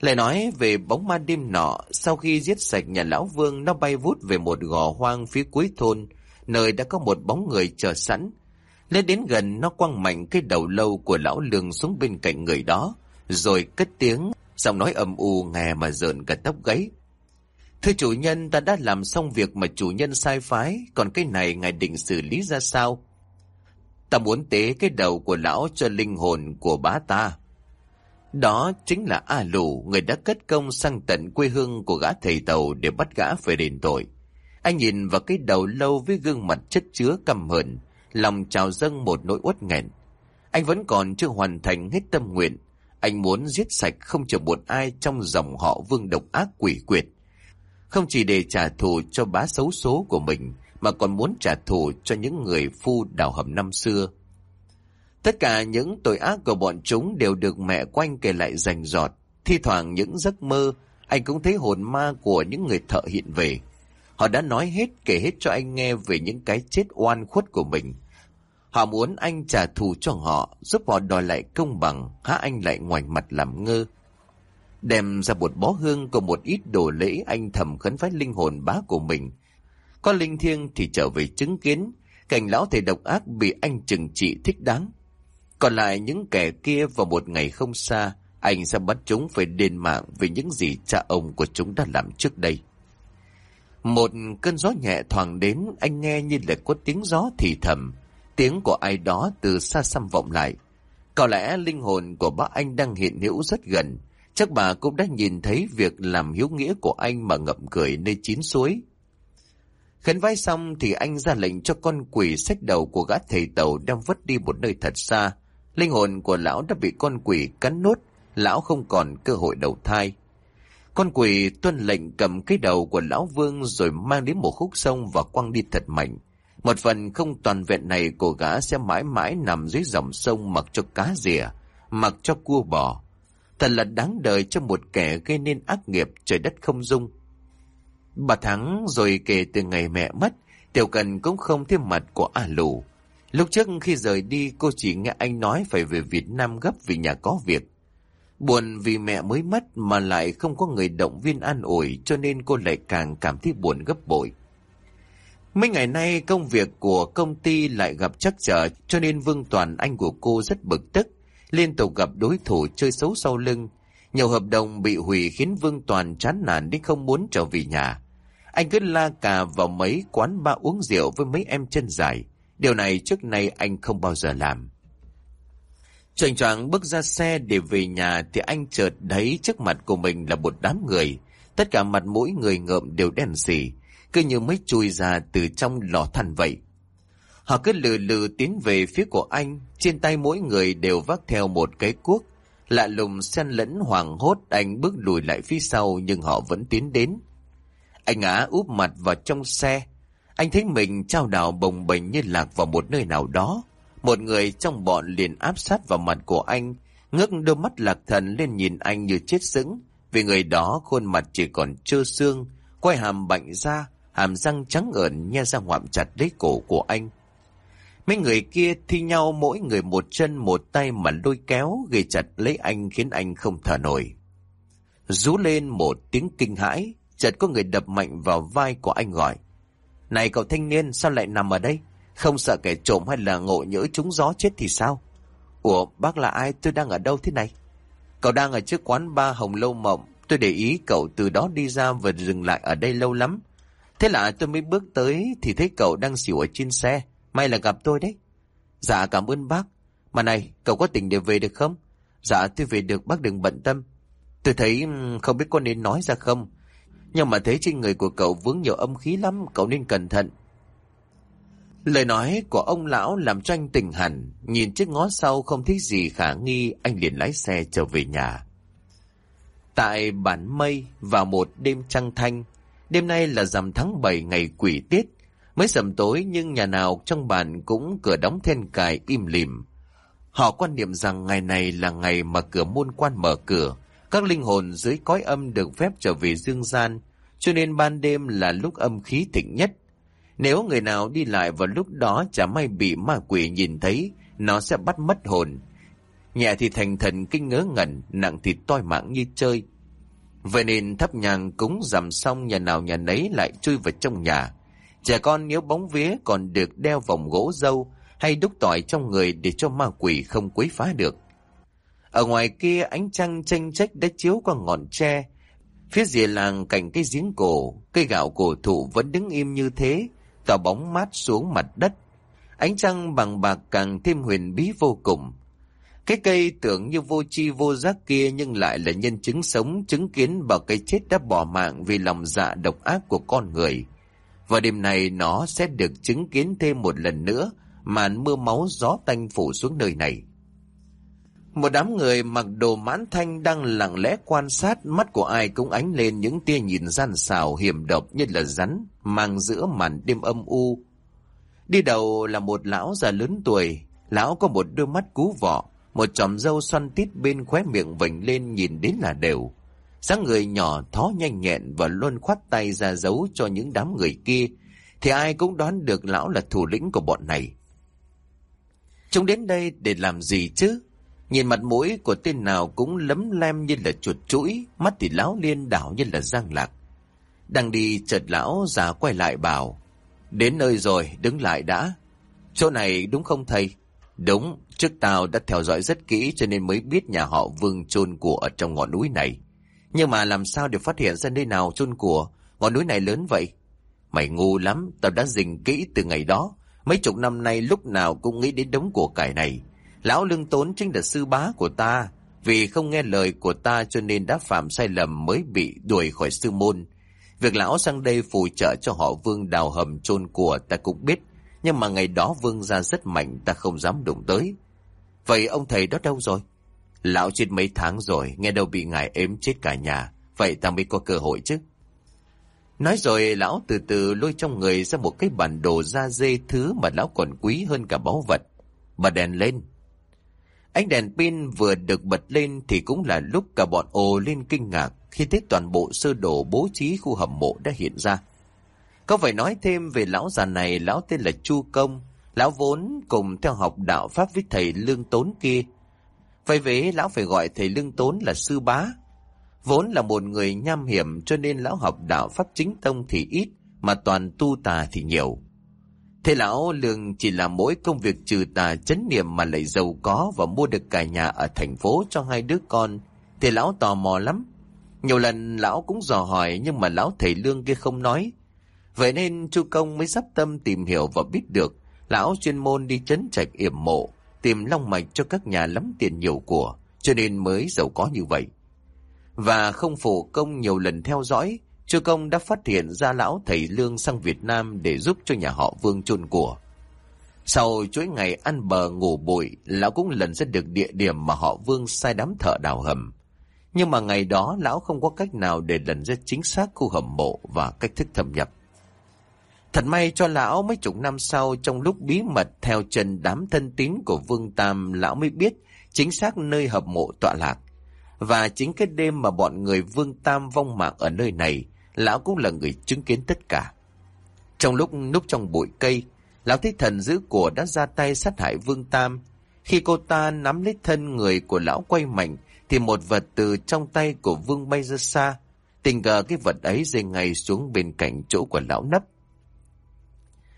Lại nói về bóng ma đêm nọ, sau khi giết sạch nhà lão vương nó bay vút về một gò hoang phía cuối thôn, nơi đã có một bóng người chờ sẵn, lên đến gần nó quăng mạnh cái đầu lâu của lão lương xuống bên cạnh người đó, rồi cất tiếng, giọng nói âm u nghe mà rợn cả tóc gáy. Thưa chủ nhân, ta đã làm xong việc mà chủ nhân sai phái, còn cái này ngài định xử lý ra sao? Ta muốn tế cái đầu của lão cho linh hồn của bá ta. Đó chính là A Lù, người đã cất công sang tận quê hương của gã thầy tàu để bắt gã phải đền tội. Anh nhìn vào cái đầu lâu với gương mặt chất chứa căm hờn, lòng trào dâng một nỗi uất nghẹn. Anh vẫn còn chưa hoàn thành hết tâm nguyện. Anh muốn giết sạch không chờ một ai trong dòng họ vương độc ác quỷ quyệt. Không chỉ để trả thù cho bá xấu số của mình, mà còn muốn trả thù cho những người phu đào hầm năm xưa. Tất cả những tội ác của bọn chúng đều được mẹ quanh kể lại rành rọt. Thi thoảng những giấc mơ, anh cũng thấy hồn ma của những người thợ hiện về. Họ đã nói hết kể hết cho anh nghe về những cái chết oan khuất của mình. Họ muốn anh trả thù cho họ, giúp họ đòi lại công bằng, há anh lại ngoảnh mặt làm ngơ. Đem ra một bó hương cùng một ít đồ lễ anh thầm khấn phái linh hồn bá của mình. Có linh thiêng thì trở về chứng kiến, cảnh lão thầy độc ác bị anh trừng trị thích đáng. Còn lại những kẻ kia vào một ngày không xa, anh sẽ bắt chúng phải đền mạng vì những gì cha ông của chúng đã làm trước đây. Một cơn gió nhẹ thoảng đến, anh nghe như là có tiếng gió thì thầm, tiếng của ai đó từ xa xăm vọng lại. Có lẽ linh hồn của bác anh đang hiện hữu rất gần, chắc bà cũng đã nhìn thấy việc làm hiếu nghĩa của anh mà ngậm cười nơi chín suối. Khấn vái xong thì anh ra lệnh cho con quỷ sách đầu của gã thầy tàu đem vứt đi một nơi thật xa. Linh hồn của lão đã bị con quỷ cắn nốt, lão không còn cơ hội đầu thai. Con quỷ tuân lệnh cầm cái đầu của lão vương rồi mang đến một khúc sông và quăng đi thật mạnh. Một phần không toàn vẹn này của gã sẽ mãi mãi nằm dưới dòng sông mặc cho cá rìa, mặc cho cua bò. Thật là đáng đời cho một kẻ gây nên ác nghiệp trời đất không dung. Bà Thắng rồi kể từ ngày mẹ mất, Tiểu Cần cũng không thêm mặt của A Lù. Lúc trước khi rời đi cô chỉ nghe anh nói phải về Việt Nam gấp vì nhà có việc. Buồn vì mẹ mới mất mà lại không có người động viên an ủi cho nên cô lại càng cảm thấy buồn gấp bội. Mấy ngày nay công việc của công ty lại gặp chắc trở cho nên Vương Toàn anh của cô rất bực tức, liên tục gặp đối thủ chơi xấu sau lưng. Nhiều hợp đồng bị hủy khiến Vương Toàn chán nản đến không muốn trở về nhà. Anh cứ la cà vào mấy quán ba uống rượu với mấy em chân dài. Điều này trước nay anh không bao giờ làm. Choàng choàng bước ra xe để về nhà thì anh chợt thấy trước mặt của mình là một đám người. Tất cả mặt mũi người ngợm đều đen xỉ, cứ như mới chui ra từ trong lò than vậy. Họ cứ lừ lừ tiến về phía của anh, trên tay mỗi người đều vác theo một cái cuốc. Lạ lùng xen lẫn hoàng hốt anh bước lùi lại phía sau nhưng họ vẫn tiến đến. Anh á úp mặt vào trong xe. Anh thấy mình trao đảo bồng bềnh như lạc vào một nơi nào đó. Một người trong bọn liền áp sát vào mặt của anh, ngước đôi mắt lạc thần lên nhìn anh như chết sững, vì người đó khuôn mặt chỉ còn trơ xương, quay hàm bệnh ra, hàm răng trắng ợn nhe ra ngoạm chặt lấy cổ của anh. Mấy người kia thi nhau mỗi người một chân một tay mà lôi kéo, ghi chặt lấy anh khiến anh không thở nổi. Rú lên một tiếng kinh hãi, chợt có người đập mạnh vào vai của anh gọi. Này cậu thanh niên sao lại nằm ở đây? Không sợ kẻ trộm hay là ngộ nhỡ trúng gió chết thì sao? Ủa bác là ai tôi đang ở đâu thế này? Cậu đang ở trước quán ba Hồng Lâu Mộng. Tôi để ý cậu từ đó đi ra và dừng lại ở đây lâu lắm. Thế là tôi mới bước tới thì thấy cậu đang xỉu ở trên xe. May là gặp tôi đấy. Dạ cảm ơn bác. Mà này, cậu có tỉnh để về được không? Dạ tôi về được bác đừng bận tâm. Tôi thấy không biết có nên nói ra không. Nhưng mà thấy trên người của cậu vướng nhiều âm khí lắm, cậu nên cẩn thận. Lời nói của ông lão làm cho anh tỉnh hẳn, nhìn chiếc ngó sau không thấy gì khả nghi, anh liền lái xe trở về nhà. Tại bản mây, vào một đêm trăng thanh, đêm nay là rằm tháng 7 ngày quỷ tiết, mới sầm tối nhưng nhà nào trong bản cũng cửa đóng then cài im lìm. Họ quan niệm rằng ngày này là ngày mà cửa môn quan mở cửa, các linh hồn dưới cõi âm được phép trở về dương gian, cho nên ban đêm là lúc âm khí thịnh nhất. Nếu người nào đi lại vào lúc đó chả may bị ma quỷ nhìn thấy, nó sẽ bắt mất hồn. Nhẹ thì thành thần kinh ngớ ngẩn, nặng thì toi mạng như chơi. Vậy nên thắp nhang cúng dằm xong nhà nào nhà nấy lại chui vào trong nhà. Trẻ con nếu bóng vía còn được đeo vòng gỗ dâu hay đúc tỏi trong người để cho ma quỷ không quấy phá được. Ở ngoài kia ánh trăng tranh trách đã chiếu qua ngọn tre. Phía dìa làng cạnh cây giếng cổ, cây gạo cổ thụ vẫn đứng im như thế, tỏ bóng mát xuống mặt đất. Ánh trăng bằng bạc càng thêm huyền bí vô cùng. Cái cây tưởng như vô chi vô giác kia nhưng lại là nhân chứng sống chứng kiến bảo cây chết đã bỏ mạng vì lòng dạ độc ác của con người. Và đêm này nó sẽ được chứng kiến thêm một lần nữa màn mưa máu gió tanh phủ xuống nơi này. Một đám người mặc đồ mãn thanh đang lặng lẽ quan sát, mắt của ai cũng ánh lên những tia nhìn gian xào hiểm độc như là rắn, mang giữa màn đêm âm u. Đi đầu là một lão già lớn tuổi, lão có một đôi mắt cú vọ, một chòm râu xoăn tít bên khóe miệng vành lên nhìn đến là đều. dáng người nhỏ thó nhanh nhẹn và luôn khoát tay ra dấu cho những đám người kia, thì ai cũng đoán được lão là thủ lĩnh của bọn này. Chúng đến đây để làm gì chứ? Nhìn mặt mũi của tên nào cũng lấm lem như là chuột chuỗi, mắt thì lão liên đảo như là giang lạc. Đang đi chợt lão già quay lại bảo, đến nơi rồi, đứng lại đã. Chỗ này đúng không thầy? Đúng, trước tao đã theo dõi rất kỹ cho nên mới biết nhà họ Vương chôn của ở trong ngọn núi này. Nhưng mà làm sao để phát hiện ra nơi nào chôn của, ngọn núi này lớn vậy? Mày ngu lắm, tao đã dình kỹ từ ngày đó. Mấy chục năm nay lúc nào cũng nghĩ đến đống của cải này. Lão lương tốn chính là sư bá của ta. Vì không nghe lời của ta cho nên đã phạm sai lầm mới bị đuổi khỏi sư môn. Việc lão sang đây phù trợ cho họ vương đào hầm chôn của ta cũng biết. Nhưng mà ngày đó vương ra rất mạnh ta không dám đụng tới. Vậy ông thầy đó đâu rồi? Lão chết mấy tháng rồi, nghe đâu bị ngài ếm chết cả nhà. Vậy ta mới có cơ hội chứ. Nói rồi lão từ từ lôi trong người ra một cái bản đồ da dê thứ mà lão còn quý hơn cả báu vật. Bật đèn lên. Ánh đèn pin vừa được bật lên thì cũng là lúc cả bọn ồ lên kinh ngạc khi thấy toàn bộ sơ đồ bố trí khu hầm mộ đã hiện ra. Có phải nói thêm về lão già này, lão tên là Chu Công, lão vốn cùng theo học đạo Pháp với thầy Lương Tốn kia. Vậy vậy lão phải gọi thầy Lương Tốn là sư bá, Vốn là một người nham hiểm cho nên lão học đạo Pháp chính tông thì ít, mà toàn tu tà thì nhiều. Thế lão lương chỉ làm mỗi công việc trừ tà chấn niệm mà lại giàu có và mua được cả nhà ở thành phố cho hai đứa con, thì lão tò mò lắm. Nhiều lần lão cũng dò hỏi nhưng mà lão thầy lương kia không nói. Vậy nên chu công mới sắp tâm tìm hiểu và biết được lão chuyên môn đi chấn trạch yểm mộ, tìm long mạch cho các nhà lắm tiền nhiều của, cho nên mới giàu có như vậy và không phủ công nhiều lần theo dõi, Chu Công đã phát hiện ra lão thầy Lương sang Việt Nam để giúp cho nhà họ Vương chôn của. Sau chuỗi ngày ăn bờ ngủ bụi, lão cũng lần ra được địa điểm mà họ Vương sai đám thợ đào hầm. Nhưng mà ngày đó lão không có cách nào để lần ra chính xác khu hầm mộ và cách thức thâm nhập. Thật may cho lão mấy chục năm sau trong lúc bí mật theo chân đám thân tín của Vương Tam lão mới biết chính xác nơi hợp mộ tọa lạc. Và chính cái đêm mà bọn người Vương Tam vong mạng ở nơi này, lão cũng là người chứng kiến tất cả. Trong lúc núp trong bụi cây, lão thấy thần giữ của đã ra tay sát hại Vương Tam. Khi cô ta nắm lấy thân người của lão quay mạnh, thì một vật từ trong tay của Vương bay ra xa. Tình cờ cái vật ấy rơi ngay xuống bên cạnh chỗ của lão nấp.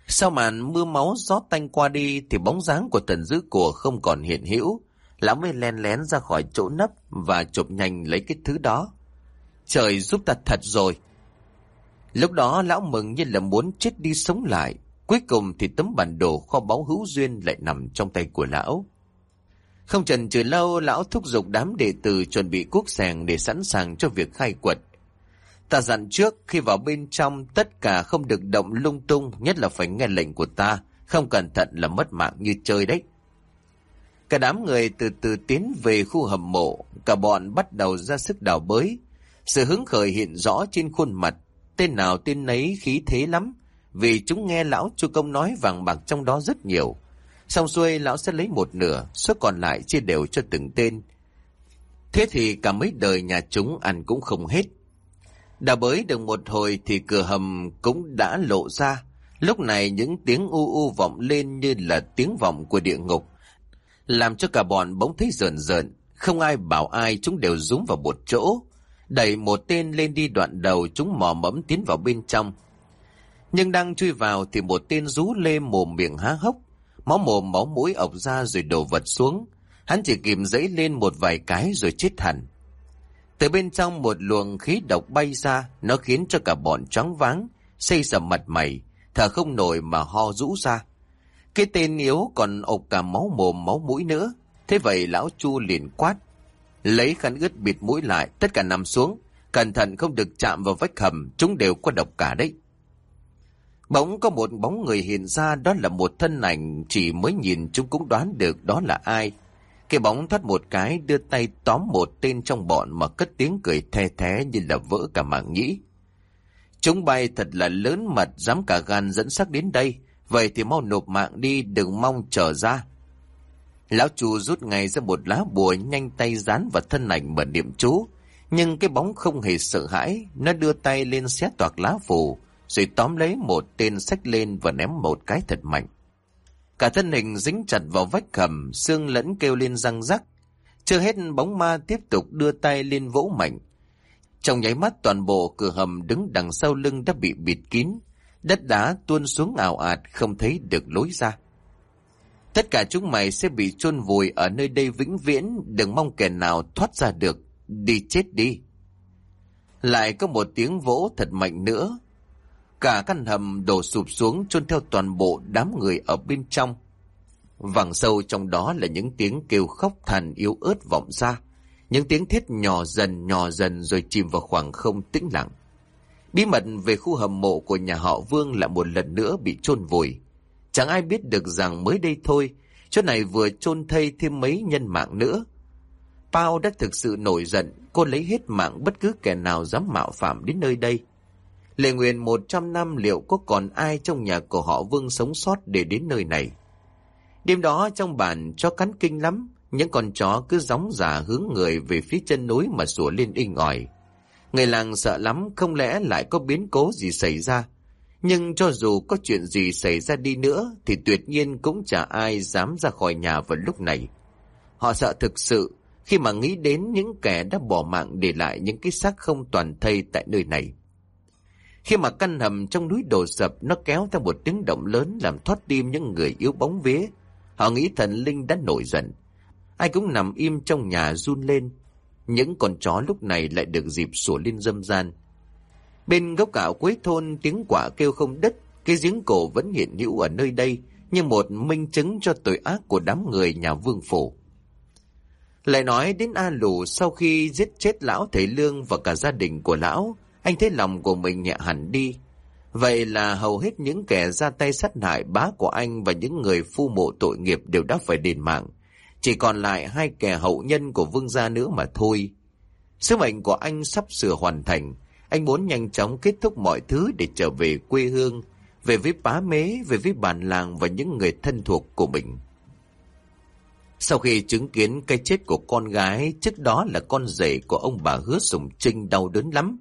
Sau màn mưa máu gió tanh qua đi thì bóng dáng của thần dữ của không còn hiện hữu, Lão mới len lén ra khỏi chỗ nấp và chụp nhanh lấy cái thứ đó. Trời giúp ta thật rồi. Lúc đó lão mừng như là muốn chết đi sống lại. Cuối cùng thì tấm bản đồ kho báu hữu duyên lại nằm trong tay của lão. Không chần chừ lâu, lão thúc giục đám đệ tử chuẩn bị cuốc sàng để sẵn sàng cho việc khai quật. Ta dặn trước khi vào bên trong tất cả không được động lung tung, nhất là phải nghe lệnh của ta, không cẩn thận là mất mạng như chơi đấy. Cả đám người từ từ tiến về khu hầm mộ, cả bọn bắt đầu ra sức đào bới. Sự hứng khởi hiện rõ trên khuôn mặt, tên nào tên nấy khí thế lắm, vì chúng nghe lão chu công nói vàng bạc trong đó rất nhiều. Xong xuôi lão sẽ lấy một nửa, số còn lại chia đều cho từng tên. Thế thì cả mấy đời nhà chúng ăn cũng không hết đã bới được một hồi thì cửa hầm cũng đã lộ ra. Lúc này những tiếng u u vọng lên như là tiếng vọng của địa ngục làm cho cả bọn bỗng thấy rợn rợn, không ai bảo ai chúng đều rúm vào một chỗ. Đẩy một tên lên đi đoạn đầu chúng mò mẫm tiến vào bên trong. Nhưng đang chui vào thì một tên rú lê mồm miệng há hốc, máu mồm máu mũi ọc ra rồi đổ vật xuống. Hắn chỉ kìm dẫy lên một vài cái rồi chết hẳn. Từ bên trong một luồng khí độc bay ra, nó khiến cho cả bọn choáng váng, xây sầm mặt mày, thở không nổi mà ho rũ ra. Cái tên yếu còn ộc cả máu mồm máu mũi nữa. Thế vậy lão Chu liền quát. Lấy khăn ướt bịt mũi lại, tất cả nằm xuống. Cẩn thận không được chạm vào vách hầm, chúng đều có độc cả đấy. Bỗng có một bóng người hiện ra đó là một thân ảnh chỉ mới nhìn chúng cũng đoán được đó là ai. Cái bóng thoát một cái đưa tay tóm một tên trong bọn mà cất tiếng cười the thế như là vỡ cả mạng nhĩ. Chúng bay thật là lớn mật dám cả gan dẫn sắc đến đây. Vậy thì mau nộp mạng đi đừng mong trở ra. Lão chủ rút ngay ra một lá bùa nhanh tay dán vào thân ảnh mà niệm chú. Nhưng cái bóng không hề sợ hãi, nó đưa tay lên xé toạc lá phù, rồi tóm lấy một tên sách lên và ném một cái thật mạnh. Cả thân hình dính chặt vào vách hầm, xương lẫn kêu lên răng rắc. Chưa hết bóng ma tiếp tục đưa tay lên vỗ mạnh. Trong nháy mắt toàn bộ cửa hầm đứng đằng sau lưng đã bị bịt kín. Đất đá tuôn xuống ảo ạt không thấy được lối ra. Tất cả chúng mày sẽ bị chôn vùi ở nơi đây vĩnh viễn, đừng mong kẻ nào thoát ra được. Đi chết đi. Lại có một tiếng vỗ thật mạnh nữa. Cả căn hầm đổ sụp xuống chôn theo toàn bộ đám người ở bên trong. Vẳng sâu trong đó là những tiếng kêu khóc than yếu ớt vọng ra. Những tiếng thiết nhỏ dần nhỏ dần rồi chìm vào khoảng không tĩnh lặng. Bí mật về khu hầm mộ của nhà họ Vương lại một lần nữa bị chôn vùi. Chẳng ai biết được rằng mới đây thôi, chỗ này vừa chôn thây thêm mấy nhân mạng nữa. Pao đã thực sự nổi giận, cô lấy hết mạng bất cứ kẻ nào dám mạo phạm đến nơi đây. Lệ nguyện 100 năm liệu có còn ai trong nhà của họ Vương sống sót để đến nơi này? Đêm đó trong bản cho cắn kinh lắm, những con chó cứ gióng giả hướng người về phía chân núi mà sủa lên inh ỏi. Người làng sợ lắm không lẽ lại có biến cố gì xảy ra. Nhưng cho dù có chuyện gì xảy ra đi nữa thì tuyệt nhiên cũng chả ai dám ra khỏi nhà vào lúc này. Họ sợ thực sự khi mà nghĩ đến những kẻ đã bỏ mạng để lại những cái xác không toàn thây tại nơi này. Khi mà căn hầm trong núi đổ sập nó kéo theo một tiếng động lớn làm thoát tim những người yếu bóng vía. Họ nghĩ thần linh đã nổi giận. Ai cũng nằm im trong nhà run lên những con chó lúc này lại được dịp sủa lên dâm gian. Bên gốc cạo cuối thôn tiếng quả kêu không đất, cái giếng cổ vẫn hiện hữu ở nơi đây như một minh chứng cho tội ác của đám người nhà vương phủ. Lại nói đến A Lù sau khi giết chết lão thầy Lương và cả gia đình của lão, anh thấy lòng của mình nhẹ hẳn đi. Vậy là hầu hết những kẻ ra tay sát hại bá của anh và những người phu mộ tội nghiệp đều đã phải đền mạng. Chỉ còn lại hai kẻ hậu nhân của vương gia nữa mà thôi. Sứ mệnh của anh sắp sửa hoàn thành. Anh muốn nhanh chóng kết thúc mọi thứ để trở về quê hương, về với bá mế, về với bản làng và những người thân thuộc của mình. Sau khi chứng kiến cái chết của con gái, trước đó là con rể của ông bà hứa sùng trinh đau đớn lắm.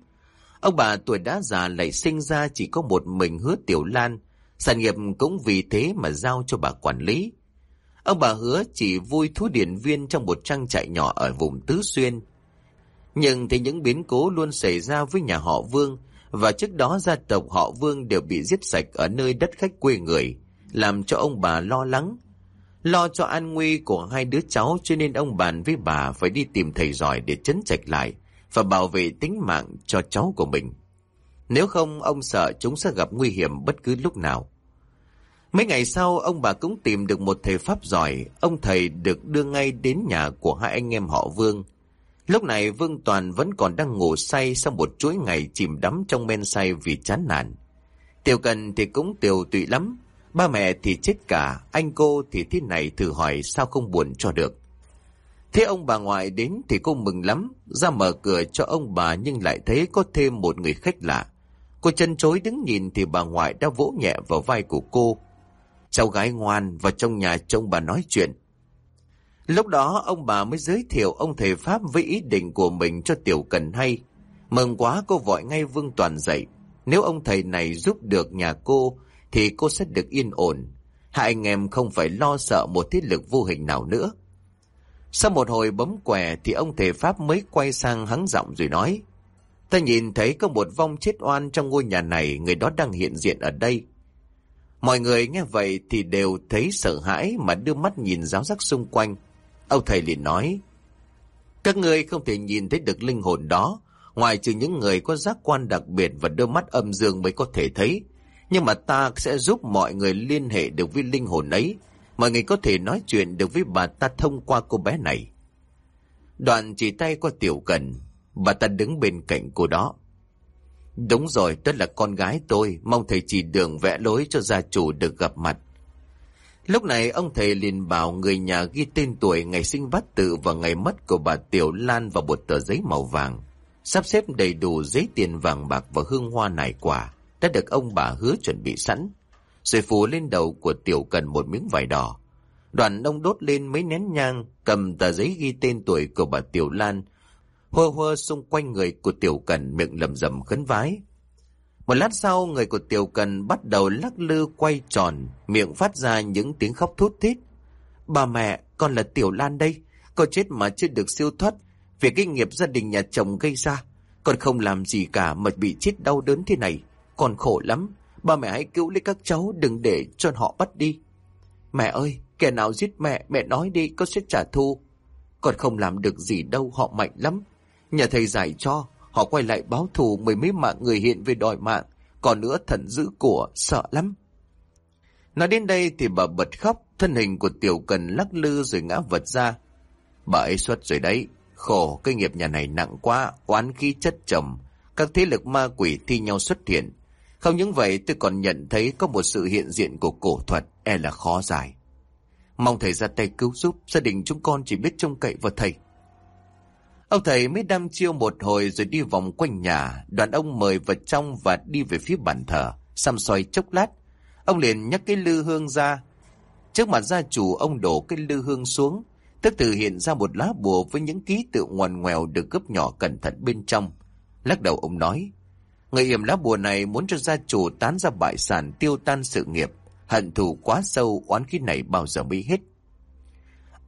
Ông bà tuổi đã già lại sinh ra chỉ có một mình hứa tiểu lan, sản nghiệp cũng vì thế mà giao cho bà quản lý. Ông bà hứa chỉ vui thú điển viên trong một trang trại nhỏ ở vùng Tứ Xuyên. Nhưng thì những biến cố luôn xảy ra với nhà họ Vương, và trước đó gia tộc họ Vương đều bị giết sạch ở nơi đất khách quê người, làm cho ông bà lo lắng. Lo cho an nguy của hai đứa cháu cho nên ông bàn với bà phải đi tìm thầy giỏi để chấn trạch lại và bảo vệ tính mạng cho cháu của mình. Nếu không, ông sợ chúng sẽ gặp nguy hiểm bất cứ lúc nào. Mấy ngày sau, ông bà cũng tìm được một thầy Pháp giỏi. Ông thầy được đưa ngay đến nhà của hai anh em họ Vương. Lúc này Vương Toàn vẫn còn đang ngủ say sau một chuỗi ngày chìm đắm trong men say vì chán nản. Tiểu Cần thì cũng tiểu tụy lắm. Ba mẹ thì chết cả, anh cô thì thế này thử hỏi sao không buồn cho được. Thế ông bà ngoại đến thì cô mừng lắm, ra mở cửa cho ông bà nhưng lại thấy có thêm một người khách lạ. Cô chân chối đứng nhìn thì bà ngoại đã vỗ nhẹ vào vai của cô, cháu gái ngoan vào trong nhà trông bà nói chuyện. Lúc đó ông bà mới giới thiệu ông thầy Pháp với ý định của mình cho Tiểu Cần hay. Mừng quá cô vội ngay Vương Toàn dậy. Nếu ông thầy này giúp được nhà cô thì cô sẽ được yên ổn. Hai anh em không phải lo sợ một thiết lực vô hình nào nữa. Sau một hồi bấm què thì ông thầy Pháp mới quay sang hắng giọng rồi nói. Ta nhìn thấy có một vong chết oan trong ngôi nhà này, người đó đang hiện diện ở đây. Mọi người nghe vậy thì đều thấy sợ hãi mà đưa mắt nhìn giáo giác xung quanh. Ông thầy liền nói, Các người không thể nhìn thấy được linh hồn đó, ngoài trừ những người có giác quan đặc biệt và đôi mắt âm dương mới có thể thấy. Nhưng mà ta sẽ giúp mọi người liên hệ được với linh hồn ấy. Mọi người có thể nói chuyện được với bà ta thông qua cô bé này. Đoạn chỉ tay qua tiểu cần, bà ta đứng bên cạnh cô đó. Đúng rồi, đó là con gái tôi, mong thầy chỉ đường vẽ lối cho gia chủ được gặp mặt. Lúc này ông thầy liền bảo người nhà ghi tên tuổi ngày sinh bát tự và ngày mất của bà Tiểu Lan vào một tờ giấy màu vàng. Sắp xếp đầy đủ giấy tiền vàng bạc và hương hoa nải quả đã được ông bà hứa chuẩn bị sẵn. Rồi phủ lên đầu của Tiểu Cần một miếng vải đỏ. Đoàn ông đốt lên mấy nén nhang, cầm tờ giấy ghi tên tuổi của bà Tiểu Lan, hơ hơ xung quanh người của Tiểu Cần miệng lầm rầm khấn vái. Một lát sau, người của Tiểu Cần bắt đầu lắc lư quay tròn, miệng phát ra những tiếng khóc thút thít. Bà mẹ, con là Tiểu Lan đây, con chết mà chưa được siêu thoát, vì cái nghiệp gia đình nhà chồng gây ra. Con không làm gì cả mà bị chết đau đớn thế này, con khổ lắm. Ba mẹ hãy cứu lấy các cháu, đừng để cho họ bắt đi. Mẹ ơi, kẻ nào giết mẹ, mẹ nói đi, con sẽ trả thù. Con không làm được gì đâu, họ mạnh lắm. Nhà thầy giải cho, Họ quay lại báo thù mười mấy mạng người hiện về đòi mạng, còn nữa thần giữ của, sợ lắm. Nói đến đây thì bà bật khóc, thân hình của tiểu cần lắc lư rồi ngã vật ra. Bà ấy xuất rồi đấy, khổ cái nghiệp nhà này nặng quá, oán khí chất trầm các thế lực ma quỷ thi nhau xuất hiện. Không những vậy tôi còn nhận thấy có một sự hiện diện của cổ thuật e là khó giải. Mong thầy ra tay cứu giúp, gia đình chúng con chỉ biết trông cậy vào thầy. Ông thầy mới đăm chiêu một hồi rồi đi vòng quanh nhà, đoàn ông mời vào trong và đi về phía bàn thờ, xăm xoay chốc lát. Ông liền nhắc cái lư hương ra. Trước mặt gia chủ ông đổ cái lư hương xuống, tức từ hiện ra một lá bùa với những ký tự ngoằn ngoèo được gấp nhỏ cẩn thận bên trong. Lắc đầu ông nói, người yểm lá bùa này muốn cho gia chủ tán ra bại sản tiêu tan sự nghiệp, hận thù quá sâu oán khí này bao giờ mới hết.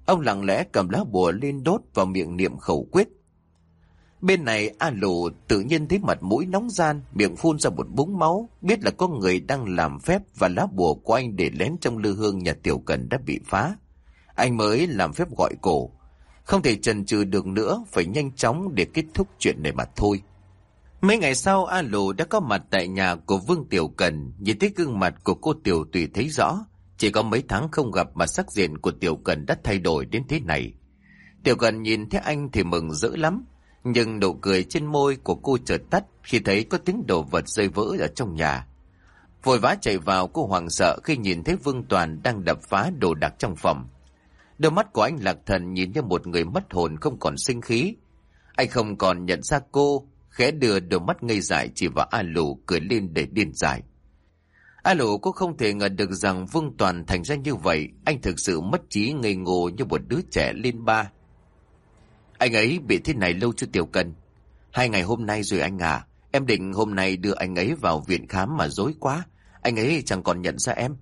Ông lặng lẽ cầm lá bùa lên đốt vào miệng niệm khẩu quyết. Bên này A Lù tự nhiên thấy mặt mũi nóng gian, miệng phun ra một búng máu, biết là có người đang làm phép và lá bùa của anh để lén trong lư hương nhà tiểu cần đã bị phá. Anh mới làm phép gọi cổ. Không thể chần chừ được nữa, phải nhanh chóng để kết thúc chuyện này mà thôi. Mấy ngày sau, A Lù đã có mặt tại nhà của Vương Tiểu Cần, nhìn thấy gương mặt của cô Tiểu Tùy thấy rõ. Chỉ có mấy tháng không gặp mà sắc diện của Tiểu Cần đã thay đổi đến thế này. Tiểu Cần nhìn thấy anh thì mừng rỡ lắm, nhưng nụ cười trên môi của cô chợt tắt khi thấy có tiếng đồ vật rơi vỡ ở trong nhà. Vội vã chạy vào cô hoàng sợ khi nhìn thấy Vương Toàn đang đập phá đồ đạc trong phòng. Đôi mắt của anh lạc thần nhìn như một người mất hồn không còn sinh khí. Anh không còn nhận ra cô, khẽ đưa đôi mắt ngây dại chỉ vào A Lù cười lên để điên dại. A Lù cũng không thể ngờ được rằng Vương Toàn thành ra như vậy, anh thực sự mất trí ngây ngô như một đứa trẻ lên ba. Anh ấy bị thế này lâu chưa tiểu cần. Hai ngày hôm nay rồi anh à, em định hôm nay đưa anh ấy vào viện khám mà dối quá. Anh ấy chẳng còn nhận ra em.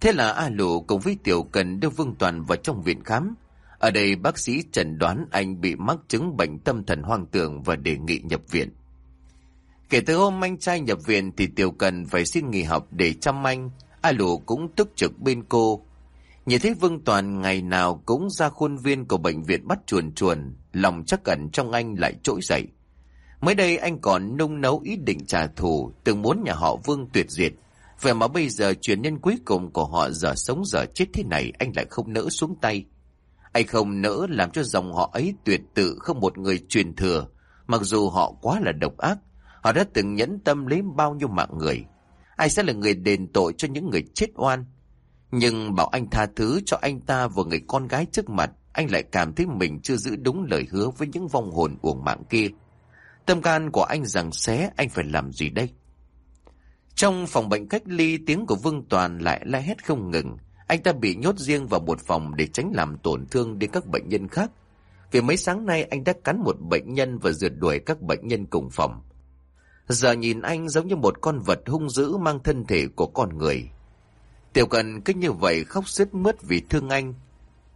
Thế là A Lù cùng với Tiểu Cần đưa Vương Toàn vào trong viện khám. Ở đây bác sĩ chẩn đoán anh bị mắc chứng bệnh tâm thần hoang tưởng và đề nghị nhập viện. Kể từ hôm anh trai nhập viện thì Tiểu Cần phải xin nghỉ học để chăm anh. A Lũ cũng tức trực bên cô, Nhìn thấy Vương Toàn ngày nào cũng ra khuôn viên của bệnh viện bắt chuồn chuồn, lòng chắc ẩn trong anh lại trỗi dậy. Mới đây anh còn nung nấu ý định trả thù, từng muốn nhà họ Vương tuyệt diệt. Vậy mà bây giờ truyền nhân cuối cùng của họ giờ sống giờ chết thế này anh lại không nỡ xuống tay. Anh không nỡ làm cho dòng họ ấy tuyệt tự không một người truyền thừa, mặc dù họ quá là độc ác, họ đã từng nhẫn tâm lấy bao nhiêu mạng người. Ai sẽ là người đền tội cho những người chết oan? Nhưng bảo anh tha thứ cho anh ta và người con gái trước mặt, anh lại cảm thấy mình chưa giữ đúng lời hứa với những vong hồn uổng mạng kia. Tâm can của anh rằng xé anh phải làm gì đây? Trong phòng bệnh cách ly tiếng của Vương Toàn lại la hét không ngừng. Anh ta bị nhốt riêng vào một phòng để tránh làm tổn thương đến các bệnh nhân khác. Vì mấy sáng nay, anh đã cắn một bệnh nhân và rượt đuổi các bệnh nhân cùng phòng. Giờ nhìn anh giống như một con vật hung dữ mang thân thể của con người. Tiểu cần cứ như vậy khóc sướt mướt vì thương anh.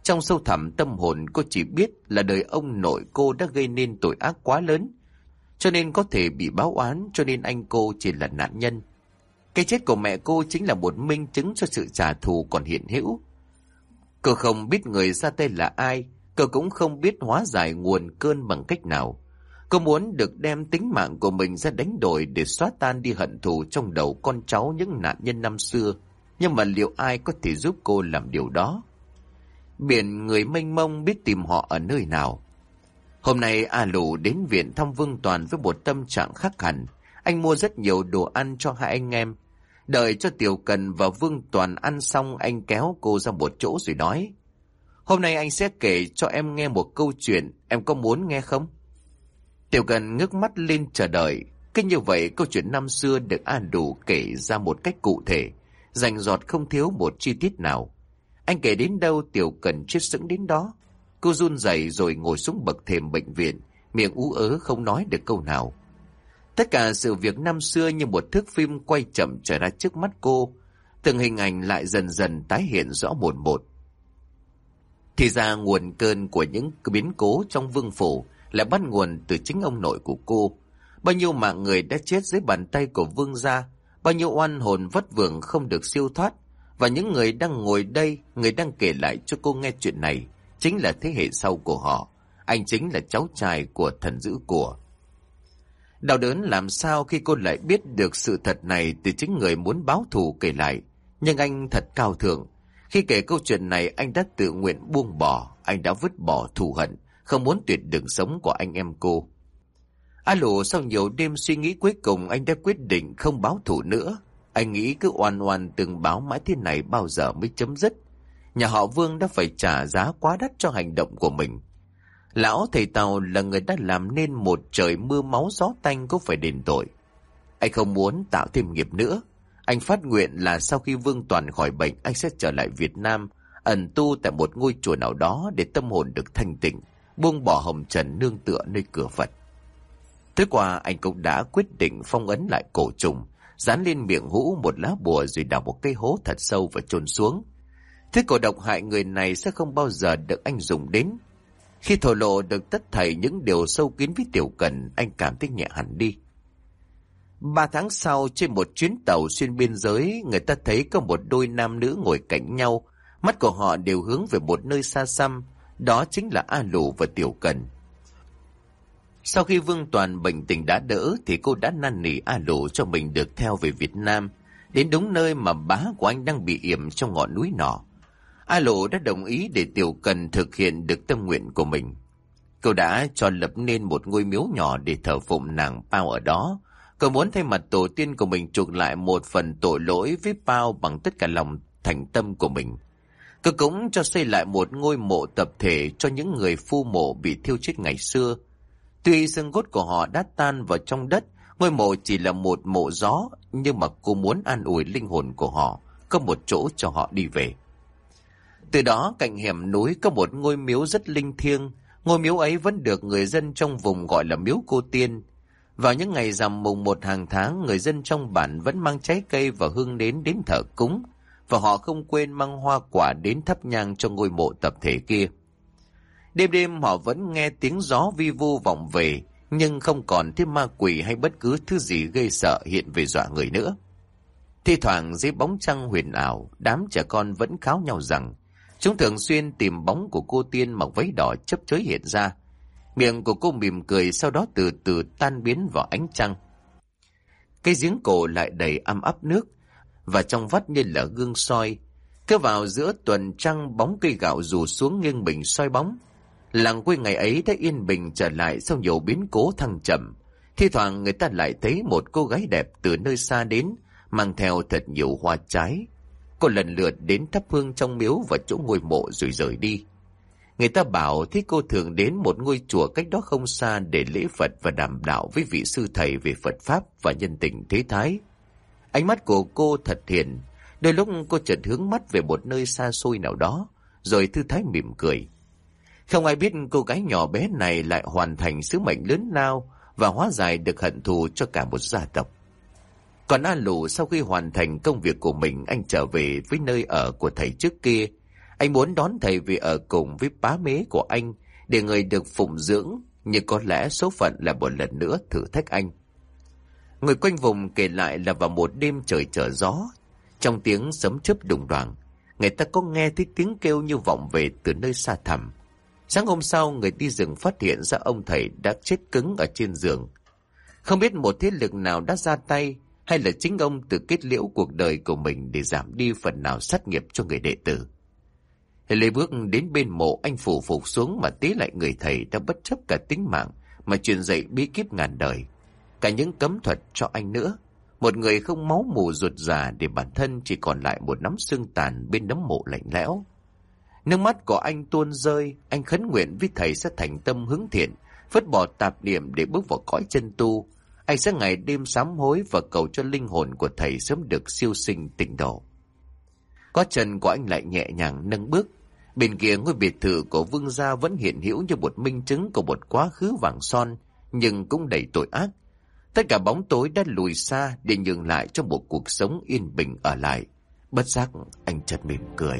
Trong sâu thẳm tâm hồn, cô chỉ biết là đời ông nội cô đã gây nên tội ác quá lớn. Cho nên có thể bị báo oán, cho nên anh cô chỉ là nạn nhân. Cái chết của mẹ cô chính là một minh chứng cho sự trả thù còn hiện hữu. Cô không biết người ra tay là ai, cô cũng không biết hóa giải nguồn cơn bằng cách nào. Cô muốn được đem tính mạng của mình ra đánh đổi để xóa tan đi hận thù trong đầu con cháu những nạn nhân năm xưa. Nhưng mà liệu ai có thể giúp cô làm điều đó? Biển người mênh mông biết tìm họ ở nơi nào. Hôm nay A Lù đến viện thăm Vương Toàn với một tâm trạng khác hẳn anh mua rất nhiều đồ ăn cho hai anh em. Đợi cho Tiểu Cần và Vương Toàn ăn xong anh kéo cô ra một chỗ rồi nói. Hôm nay anh sẽ kể cho em nghe một câu chuyện, em có muốn nghe không? Tiểu Cần ngước mắt lên chờ đợi. Cứ như vậy câu chuyện năm xưa được An Đủ kể ra một cách cụ thể, rành giọt không thiếu một chi tiết nào. Anh kể đến đâu Tiểu Cần chết sững đến đó. Cô run rẩy rồi ngồi xuống bậc thềm bệnh viện, miệng ú ớ không nói được câu nào. Tất cả sự việc năm xưa như một thước phim quay chậm trở ra trước mắt cô, từng hình ảnh lại dần dần tái hiện rõ một một. Thì ra nguồn cơn của những biến cố trong vương phủ là bắt nguồn từ chính ông nội của cô. Bao nhiêu mạng người đã chết dưới bàn tay của vương gia, bao nhiêu oan hồn vất vưởng không được siêu thoát, và những người đang ngồi đây, người đang kể lại cho cô nghe chuyện này, chính là thế hệ sau của họ. Anh chính là cháu trai của thần dữ của. Đau đớn làm sao khi cô lại biết được sự thật này từ chính người muốn báo thù kể lại. Nhưng anh thật cao thượng. Khi kể câu chuyện này anh đã tự nguyện buông bỏ, anh đã vứt bỏ thù hận, không muốn tuyệt đường sống của anh em cô. Alo, sau nhiều đêm suy nghĩ cuối cùng anh đã quyết định không báo thù nữa. Anh nghĩ cứ oan oan từng báo mãi thế này bao giờ mới chấm dứt. Nhà họ Vương đã phải trả giá quá đắt cho hành động của mình. Lão thầy Tàu là người đã làm nên một trời mưa máu gió tanh cũng phải đền tội. Anh không muốn tạo thêm nghiệp nữa. Anh phát nguyện là sau khi Vương Toàn khỏi bệnh, anh sẽ trở lại Việt Nam, ẩn tu tại một ngôi chùa nào đó để tâm hồn được thanh tịnh, buông bỏ hồng trần nương tựa nơi cửa Phật. Thế qua anh cũng đã quyết định phong ấn lại cổ trùng, dán lên miệng hũ một lá bùa rồi đào một cây hố thật sâu và chôn xuống. Thứ cổ độc hại người này sẽ không bao giờ được anh dùng đến. Khi thổ lộ được tất thảy những điều sâu kín với Tiểu Cần, anh cảm thấy nhẹ hẳn đi. Ba tháng sau, trên một chuyến tàu xuyên biên giới, người ta thấy có một đôi nam nữ ngồi cạnh nhau. Mắt của họ đều hướng về một nơi xa xăm, đó chính là A Lù và Tiểu Cần. Sau khi Vương Toàn bệnh tình đã đỡ, thì cô đã năn nỉ A Lù cho mình được theo về Việt Nam, đến đúng nơi mà bá của anh đang bị yểm trong ngọn núi nọ. A Lộ đã đồng ý để Tiểu Cần thực hiện được tâm nguyện của mình. Cậu đã cho lập nên một ngôi miếu nhỏ để thờ phụng nàng Pao ở đó. Cậu muốn thay mặt tổ tiên của mình chuộc lại một phần tội lỗi với Pao bằng tất cả lòng thành tâm của mình. Cậu cũng cho xây lại một ngôi mộ tập thể cho những người phu mộ bị thiêu chết ngày xưa. Tuy xương cốt của họ đã tan vào trong đất, ngôi mộ chỉ là một mộ gió, nhưng mà cô muốn an ủi linh hồn của họ, có một chỗ cho họ đi về. Từ đó cạnh hẻm núi có một ngôi miếu rất linh thiêng, ngôi miếu ấy vẫn được người dân trong vùng gọi là miếu cô tiên. Vào những ngày rằm mùng một hàng tháng, người dân trong bản vẫn mang trái cây và hương đến đến thờ cúng, và họ không quên mang hoa quả đến thắp nhang cho ngôi mộ tập thể kia. Đêm đêm họ vẫn nghe tiếng gió vi vu vọng về, nhưng không còn thêm ma quỷ hay bất cứ thứ gì gây sợ hiện về dọa người nữa. Thi thoảng dưới bóng trăng huyền ảo, đám trẻ con vẫn kháo nhau rằng Chúng thường xuyên tìm bóng của cô tiên mặc váy đỏ chấp chới hiện ra. Miệng của cô mỉm cười sau đó từ từ tan biến vào ánh trăng. cái giếng cổ lại đầy âm ấp nước và trong vắt như là gương soi. Cứ vào giữa tuần trăng bóng cây gạo rủ xuống nghiêng bình soi bóng. Làng quê ngày ấy đã yên bình trở lại sau nhiều biến cố thăng trầm. Thi thoảng người ta lại thấy một cô gái đẹp từ nơi xa đến, mang theo thật nhiều hoa trái, Cô lần lượt đến thắp hương trong miếu và chỗ ngôi mộ rồi rời đi. Người ta bảo thế cô thường đến một ngôi chùa cách đó không xa để lễ Phật và đàm đạo với vị sư thầy về Phật Pháp và nhân tình thế thái. Ánh mắt của cô thật hiền, đôi lúc cô chợt hướng mắt về một nơi xa xôi nào đó, rồi thư thái mỉm cười. Không ai biết cô gái nhỏ bé này lại hoàn thành sứ mệnh lớn lao và hóa giải được hận thù cho cả một gia tộc. Còn A Lù sau khi hoàn thành công việc của mình, anh trở về với nơi ở của thầy trước kia. Anh muốn đón thầy về ở cùng với bá mế của anh, để người được phụng dưỡng, nhưng có lẽ số phận là một lần nữa thử thách anh. Người quanh vùng kể lại là vào một đêm trời trở gió, trong tiếng sấm chớp đùng đoàn, người ta có nghe thấy tiếng kêu như vọng về từ nơi xa thẳm. Sáng hôm sau, người đi rừng phát hiện ra ông thầy đã chết cứng ở trên giường. Không biết một thế lực nào đã ra tay, hay là chính ông tự kết liễu cuộc đời của mình để giảm đi phần nào sát nghiệp cho người đệ tử. Lê bước đến bên mộ anh phủ phục xuống mà tế lại người thầy đã bất chấp cả tính mạng mà truyền dạy bí kíp ngàn đời. cả những cấm thuật cho anh nữa. Một người không máu mù ruột già để bản thân chỉ còn lại một nắm xương tàn bên nấm mộ lạnh lẽo. Nước mắt của anh tuôn rơi, anh khấn nguyện với thầy sẽ thành tâm hướng thiện, vứt bỏ tạp niệm để bước vào cõi chân tu. Anh sẽ ngày đêm sám hối và cầu cho linh hồn của thầy sớm được siêu sinh tỉnh độ. Có chân của anh lại nhẹ nhàng nâng bước. Bên kia ngôi biệt thự của vương gia vẫn hiện hữu như một minh chứng của một quá khứ vàng son, nhưng cũng đầy tội ác. Tất cả bóng tối đã lùi xa để nhường lại cho một cuộc sống yên bình ở lại. Bất giác anh chợt mỉm cười.